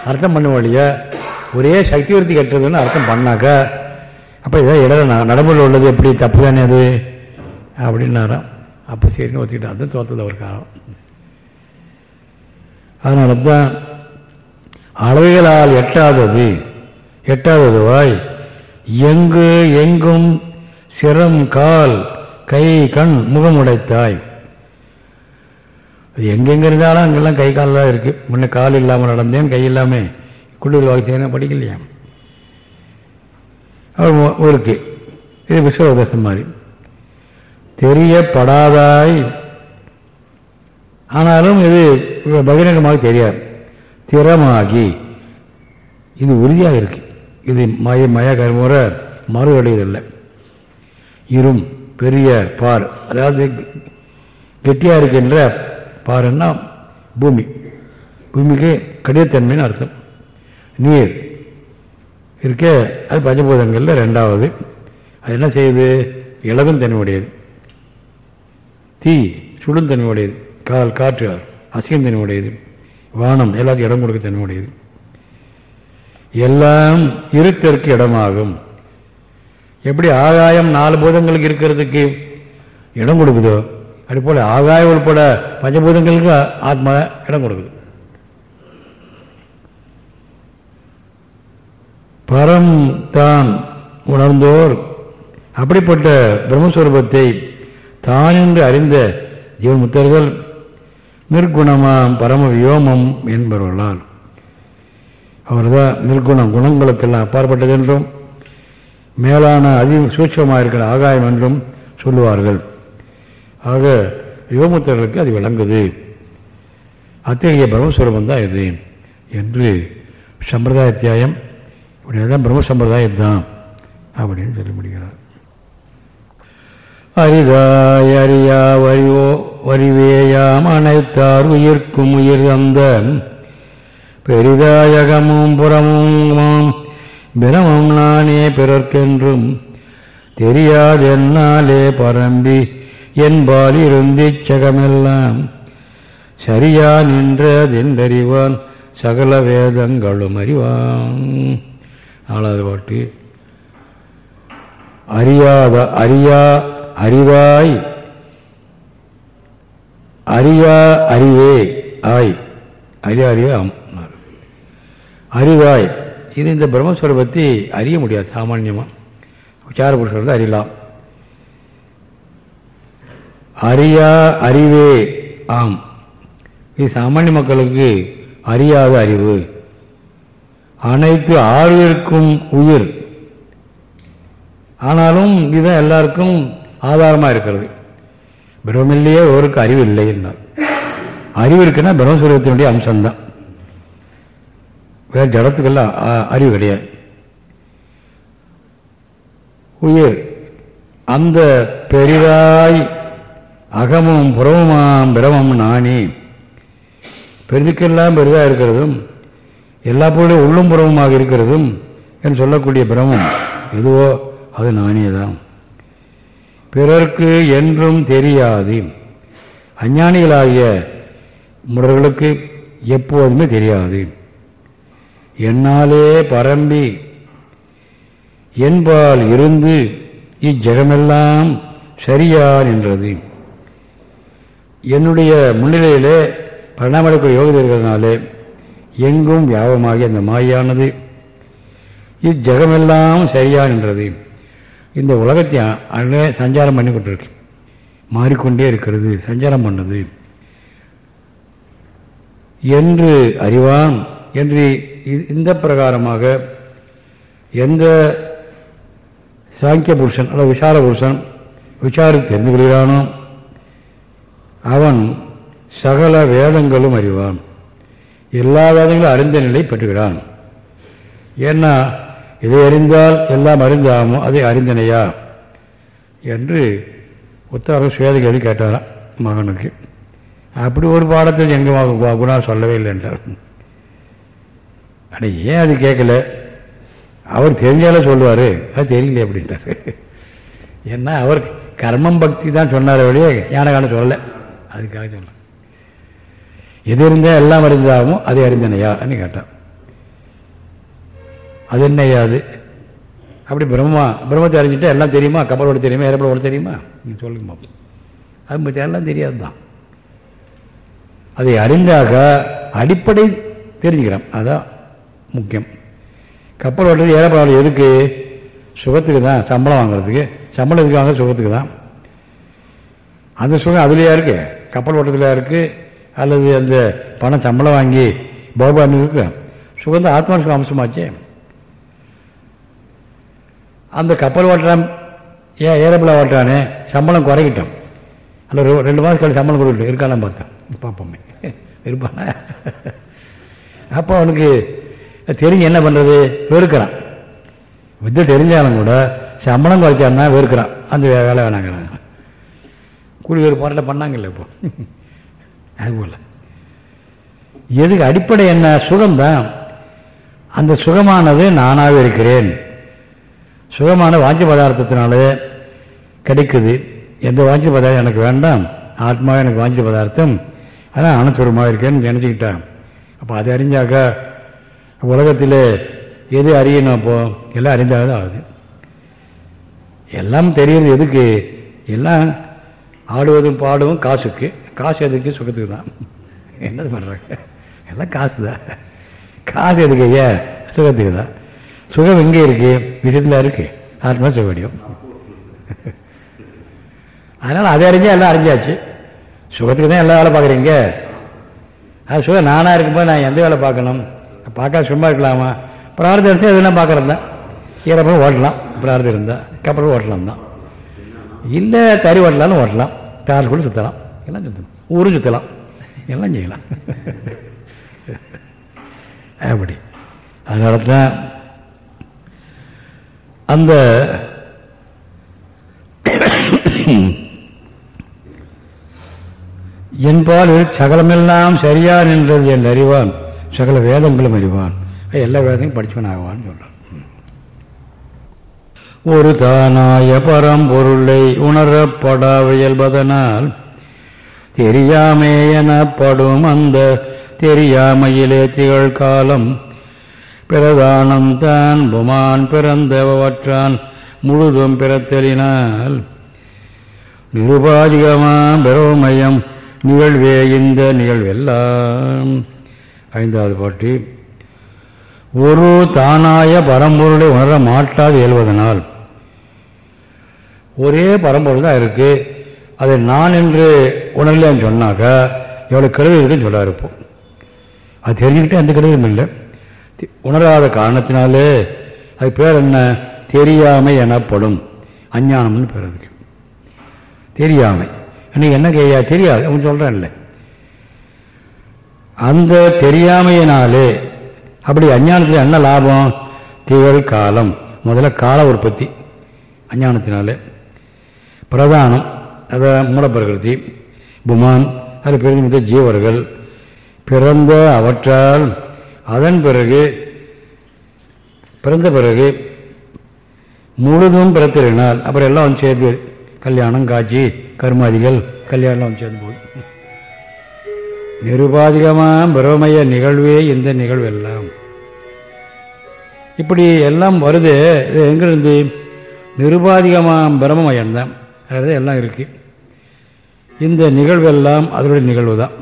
அர்த்தம் பண்ண வழியா ஒரே சக்தி விருத்தி கட்டுறதுன்னு அர்த்தம் பண்ணாக்க அப்போ இதான் இடம் நடைமுறையில் உள்ளது எப்படி? தப்பு தானே அது? அப்படின்னாராம் அப்போ சரின்னு ஒத்துக்கிட்டு. அதுதான் தோத்தது ஒரு காலம். அதனால தான் அளவுகளால் எட்டாதது எட்டாதது வாய். எங்கு எங்கும் சிரம் கால் கை கண் முகமுடைத்தாய். அது எங்கெங்க இருந்தாலும் அங்கெல்லாம் கை கால் தான் இருக்கு. முன்னே கால் இல்லாமல் நடந்தேன் கை இல்லாமல் குள்ளூர் வாய்த்தேன் படிக்கலையா? அவர் இருக்கு. இது விஸ்வதசம் மாதிரி. தெரியப்படாதாய். ஆனாலும் இது பகிரங்கமாக தெரியாது. திறமாகி. இது உறுதியாக இருக்கு. இது மய மய கருமுறை மறுவடையதில்லை இரும் பெரிய பார் அதாவது கெட்டியாக இருக்கின்ற பாருன்னா பூமி. பூமிக்கு கடிதத்தன்மைன்னு அர்த்தம். நீர். இருக்க அது பஞ்சபூதங்களில் ரெண்டாவது. அது என்ன செய்யுது? இலகும் தன்மையுடையது தீ சுடும் தன்மையுடையது கால் காற்று அசியம் தன்மையுடையது வானம் எல்லாத்துக்கும் இடம் கொடுக்க தன்மையுடையது. எல்லாம் இருத்தற்கு இடமாகும். எப்படி ஆகாயம் நாலு பூதங்களுக்கு இருக்கிறதுக்கு இடம் கொடுக்குதோ? அதுபோல் ஆகாயம் உட்பட பஞ்சபூதங்களுக்கு ஆத்மா இடம் கொடுக்குது. பரம் தான் உணர்ந்தோர். அப்படிப்பட்ட பிரம்மஸ்வரூபத்தை தான் என்று அறிந்த ஜீவன்முத்தர்கள் நிற்குணமாம் பரம வியோமம் என்பவர்களால். அவர்தான் நிற்குணம் குணங்களுக்கெல்லாம் அப்பாற்பட்டது என்றும் மேலான அதி சூட்சமாக இருக்கிற ஆகாயம் என்றும் சொல்லுவார்கள். ஆக யோமுத்தர்களுக்கு அது விளங்குது. அத்தகைய பிரம்மஸ்வரூபம் தான் இது என்று சம்பிரதாயத்தியாயம் இப்படிதான் பிரம்ம சம்பிரதாயம் தான் அப்படின்னு சொல்லி முடிகிறார் அரிதாய் அறியா வரிவோ வரிவேயாம் அனைத்தார் உயிர்க்கும் உயிர் அந்த பெரிதாயகமும் புறமும் பிரமம் நானே பிறர்க்கென்றும் தெரியாதென்னாலே பரம்பி என்பால் இருந்திச் சகமெல்லாம். சரியா நின்றதென்றறிவான் சகல வேதங்களும் அறிவான். நாலாவது பாட்டு. அறியாத அறியா அறிவாய் அறியா அறிவே ஆய். அறியா அறிவே ஆம். அறிவாய். இது இந்த பிரம்மஸ்வரூபத்தை அறிய முடியாது சாமான்யமாக விசார புருஷர்கள் அறியலாம். அறியா அறிவே. ஆம். இது சாமானிய மக்களுக்கு அறியாத அறிவு. அனைத்து ஆறுவிற்கும் உயிர். ஆனாலும் இதுதான் எல்லாருக்கும் ஆதாரமாக இருக்கிறது. பிரமில்லையே ஒருக்கு அறிவு இல்லை என்றார் அறிவு இருக்குன்னா பிரம்மஸ்வரூபத்தினுடைய அம்சம்தான். வேறு ஜடத்துக்கெல்லாம் அறிவு கிடையாது. உயிர். அந்த பெரிதாய் அகமும் புறமுமாம் பிரமம் நானே. பெருதுக்கெல்லாம் பெரிதாக இருக்கிறதும் எல்லா பொருளும் உள்ளும் புறமுமாக இருக்கிறதும் என்று சொல்லக்கூடிய பிரமம் எதுவோ அது நானே தான் பிறர்க்கு என்றும் தெரியாது. அஞ்ஞானிகளாகிய முடர்களுக்கு எப்போதுமே தெரியாது. என்னாலே பரம்பி என்பால் இருந்து இச்சகமெல்லாம் சரியா நின்றது. என்னுடைய முன்னிலையிலே பரிணாமக்கூடிய யோகத்தில் இருக்கிறதுனாலே எங்கும் வியாபமாகி அந்த மாயானது இஜகமெல்லாம் சரியா நின்றது. இந்த உலகத்தை அங்கே சஞ்சாரம் பண்ணி கொண்டிருக்கு. மாறிக்கொண்டே இருக்கிறது சஞ்சாரம் பண்ணது. என்று அறிவான் என்று இந்த பிரகாரமாக எந்த சாங்கிய புருஷன் அல்லது விசார புருஷன் விசாரி தெரிந்து கொள்கிறானோ அவன் சகல வேதங்களும் அறிவான். எல்லா வேதங்களும் அறிந்த நிலை பெற்றுகிறான். ஏன்னா இதை அறிந்தால் எல்லாம் அறிந்தாமோ அதை அறிந்தனையா? என்று உத்தரவு சுவேதகேதி கேட்டாராம் மகனுக்கு. அப்படி ஒரு பாடத்தில் எங்கள் குணா சொல்லவே இல்லை என்றார். ஆனால் ஏன் அது கேட்கல? அவர் தெரிஞ்சாலே சொல்லுவார். அது தெரியல அப்படின்றார். ஏன்னா அவர் கர்மம் பக்தி தான் சொன்னார் வழியே ஞானகான சொல்லலை. அதுக்காக சொல்ல எது இருந்தால் எல்லாம் அறிந்தாகும் அதை அறிந்தனையான்னு கேட்டான். அது என்னையா அது? அப்படி பிரம்மா பிரம்மத்தை அறிஞ்சிட்டா எல்லாம் தெரியுமா? கப்பலோட தெரியுமா? ஏறப்படோட தெரியுமா? நீங்கள் சொல்லுங்க அது மற்ற எல்லாம் தெரியாது தான் அதை அறிந்தாக அடிப்படை தெரிஞ்சுக்கிறோம் அதான் முக்கியம். கப்பல் ஓட்டுறது ஏறப்படாது எதுக்கு? சுகத்துக்கு தான். சம்பளம் வாங்குறதுக்கு. சம்பளம் எதுக்கு வாங்க சுகத்துக்கு தான். அந்த சுகம் அதுலேயா இருக்கு? கப்பல் ஓட்டத்தில் இருக்கு அல்லது அந்த பணம் சம்பளம் வாங்கி பகவான் இருக்கு சுகம் ஆத்மா சுகம் அம்சமாச்சே. அந்த கப்பல் ஓட்டுறான் ஏன் ஏரோப்ளேன் ஓட்டுறானே? சம்பளம் குறைக்கிட்டோம். அந்த ரெண்டு மாதம் கழிச்சு சம்பளம் கொடுக்கட்டும் இருக்கான பார்த்தேன் பார்ப்போமே. இருப்பானா அப்போ அவனுக்கு தெரிஞ்சு என்ன பண்ணுறது வெறுக்கிறான். வித்தை தெரிஞ்சாலும் கூட சம்பளம் குறைச்சான்னா வெறுக்கிறான். அந்த வே- வேலை வேணாங்கிறாங்க கூலி போராட்டம் பண்ணாங்கல்ல இப்போ. அதுபோல் எதுக்கு அடிப்படை என்ன? சுகம்தான் அந்த சுகமானது நானாகவே இருக்கிறேன். சுகமான வாஞ்சி பதார்த்தத்தினாலே கிடைக்குது. எந்த வாஞ்சி பதார்த்தம் எனக்கு வேண்டாம். ஆத்மா எனக்கு வாஞ்சி பதார்த்தம். அதான் ஆனஸ்வரமாக இருக்கேன்னு நினச்சிக்கிட்டான். அப்போ அதை அறிஞ்சாக்கா உலகத்தில் எது அறியணும் அப்போ? எல்லாம் அறிஞ்சாக தான் ஆகுது. எல்லாம் தெரியுது எதுக்கு? எல்லாம் ஆடுவதும் பாடுவதும் காசுக்கு. காசு எதுக்கு? சுகத்துக்கு தான். என்னது பண்ணுறாங்க எல்லாம் காசு தான் காசு எதுக்கு ஐயா? சுகத்துக்கு தான். சுகம் எங்கே இருக்கு? விஷயத்தில் இருக்கு. ஆத்மா சுகடியும் அதனால் அதை அறிஞ்சால் எல்லாம் அறிஞ்சாச்சு. சுகத்துக்கு தான் எல்லா வேலை பார்க்குறீங்க. அது சுகம் நானாக இருக்கும்போது நான் எந்த வேலை பார்க்கணும்? பார்க்க சும்மா இருக்கலாமா? பிரார்த்தம் இருந்தால் எதுனா பார்க்குறது தான். ஈரப்படம் ஓட்டலாம். பிரார்த்தம் இருந்தால் கப்பல் ஓட்டலாம் தான். இல்லை தறி ஓட்டலாம்னு ஓட்டலாம். தார் கூட சுற்றலாம் எல்லாம் சுற்றலாம் ஊரும் சுற்றலாம் எல்லாம் செய்யலாம். அப்படி. அதனால தான் அந்த என்பால் சகலமெல்லாம் சரியா நின்றது என் அறிவான். சகல வேதங்களும் அறிவான். எல்லா வேதங்களும் படிச்சவன் ஆவான்னு சொல்றான். ஒரு தானாய பரம்பொருளை உணரப்படா இயல்பதனால் தெரியாமே எனப்படும் அந்த தெரியாமையிலே திகழ் காலம். பிரதானம் தான் புமான் பிறந்தவற்றான் முழுதும் பிறத்தலினால். நிருபாதிகமாம் பிரமயம் நிகழ்வே இந்த நிகழ்வெல்லாம். ஐந்தாவது பாட்டி. ஒரு தானாய பரம்பொருளை உணர மாட்டாது இயல்வதனால். ஒரே பரம்பொருள் தான் இருக்கு. அதை நான் என்று உணரலன்னு சொன்னாக்கா எவ்வளோ கருவி இருக்குன்னு சொல்ல இருப்போம். அது தெரிஞ்சுக்கிட்டே அந்த கருவியும் இல்லை. உணராத காரணத்தினாலே அது பேர் என்ன? தெரியாமை எனப்படும். அஞ்ஞானம்னு பேர் அதுக்கு. தெரியாமை. இன்னைக்கு என்ன கேயா? தெரியாது. அவன் சொல்கிறேன் இல்லை. அந்த தெரியாமையினாலே அப்படி அஞ்ஞானத்தில் என்ன லாபம்? திகழ் காலம். முதல்ல கால உற்பத்தி. அஞ்ஞானத்தினாலே. பிரதானம். அத மூலப்பிரகிருதி புமான் அது பெருமித்த ஜீவர்கள். பிறந்த அவற்றால் அதன் பிறகு பிறந்த பிறகு முழுதும் பிறத்தினால் அப்புறம் எல்லாம் வந்து சேர்ந்து கல்யாணம் காட்சி கருமாதிகள் கல்யாணம் வந்து சேர்ந்து போய். நிருபாதிகமாம் பிரமய நிகழ்வே இந்த நிகழ்வெல்லாம். இப்படி எல்லாம் வருது இது எங்கிருந்து? நிருபாதிகமாம் பிரமமயம்தான் அதாவது எல்லாம் இருக்குது இந்த நிகழ்வெல்லாம் அதனுடைய நிகழ்வு தான்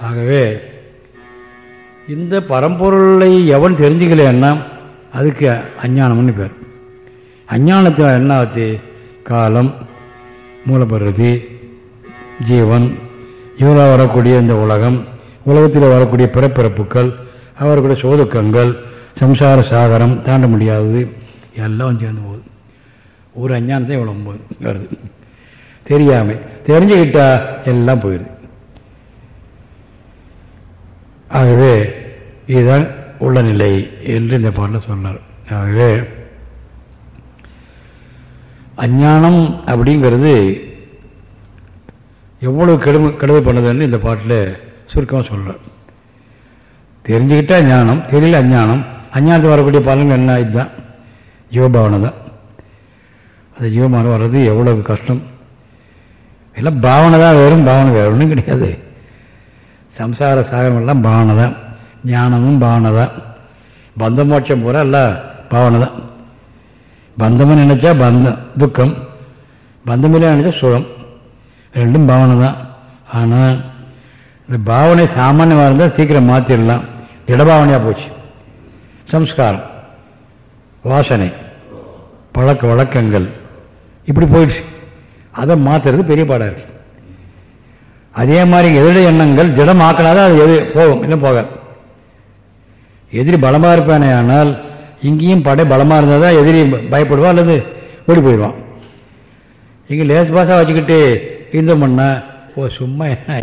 ஆகவே இந்த பரம்பொருளை எவன் தெரிஞ்சுக்கலன்னா அதுக்கு அஞ்ஞானம்னு பேர். அஞ்ஞானத்தில் என்ன ஆச்சு? காலம் மூலப்பிரதி ஜீவன் இவரால் வரக்கூடிய இந்த உலகம் உலகத்தில் வரக்கூடிய பிறப்பிறப்புகள் அவர்களுடைய சோதுக்கங்கள் சம்சார சாகரம் தாண்ட முடியாதது எல்லாம் சேர்ந்து போகுது. ஒரு அஞ்ஞானத்தை இவ்வளோ வருது. தெரியாமை. தெரிஞ்சுக்கிட்டா எல்லாம் போயிடுது. ஆகவே இதுதான் உள்ள நிலை என்று இந்த பாட்டில் சொன்னார். ஆகவே அஞ்ஞானம் அப்படிங்கிறது எவ்வளவு கெடுமை கெடுமை பண்ணுதுன்னு இந்த பாட்டில் சுருக்கமாக சொல்கிறார் தெரிஞ்சுக்கிட்டா ஞானம் தெரியல அஞ்ஞானம். அஞ்ஞானத்தில் வரக்கூடிய பலன்கள் என்ன? இதுதான். ஜீவபாவனை தான் அந்த ஜீவமான வர்றது எவ்வளவு கஷ்டம்? எல்லாம் பாவனை தான் வெறும் பாவனை வேறு ஒன்றும் கிடையாது. சம்சார சாகமெல்லாம் எல்லாம் பாவனை தான். ஞானமும் பாவனை தான். பந்த மோட்சம் பூரா எல்லாம் பாவனை தான். பந்தம்னு நினச்சா பந்தம் துக்கம். பந்தமில்லை நினச்சா சுகம். ரெண்டும் பாவனை தான். ஆனால் இந்த பாவனை சாமானியமாக இருந்தால் சீக்கிரம் மாற்றிடலாம் திடபாவனையாக போச்சு. சம்ஸ்காரம் வாசனை பழக்க வழக்கங்கள். இப்படி போயிடுச்சு. அதை மாற்றுறது பெரிய பாடாக இருக்கு. அதே மாதிரி எதிரி எண்ணங்கள் திடமாக்கலாதான் அது எது? போகும். இன்னும் போகாது. எதிரி பலமாக இருப்பானே ஆனால் இங்கேயும் படை பலமாக இருந்தால் தான் எதிரி பயப்படுவான் அல்லது ஓடி போயிடுவான் இங்கே லேஸ் பாஸாக வச்சுக்கிட்டு இருந்தோம்னா ஓ சும்மா என்ன?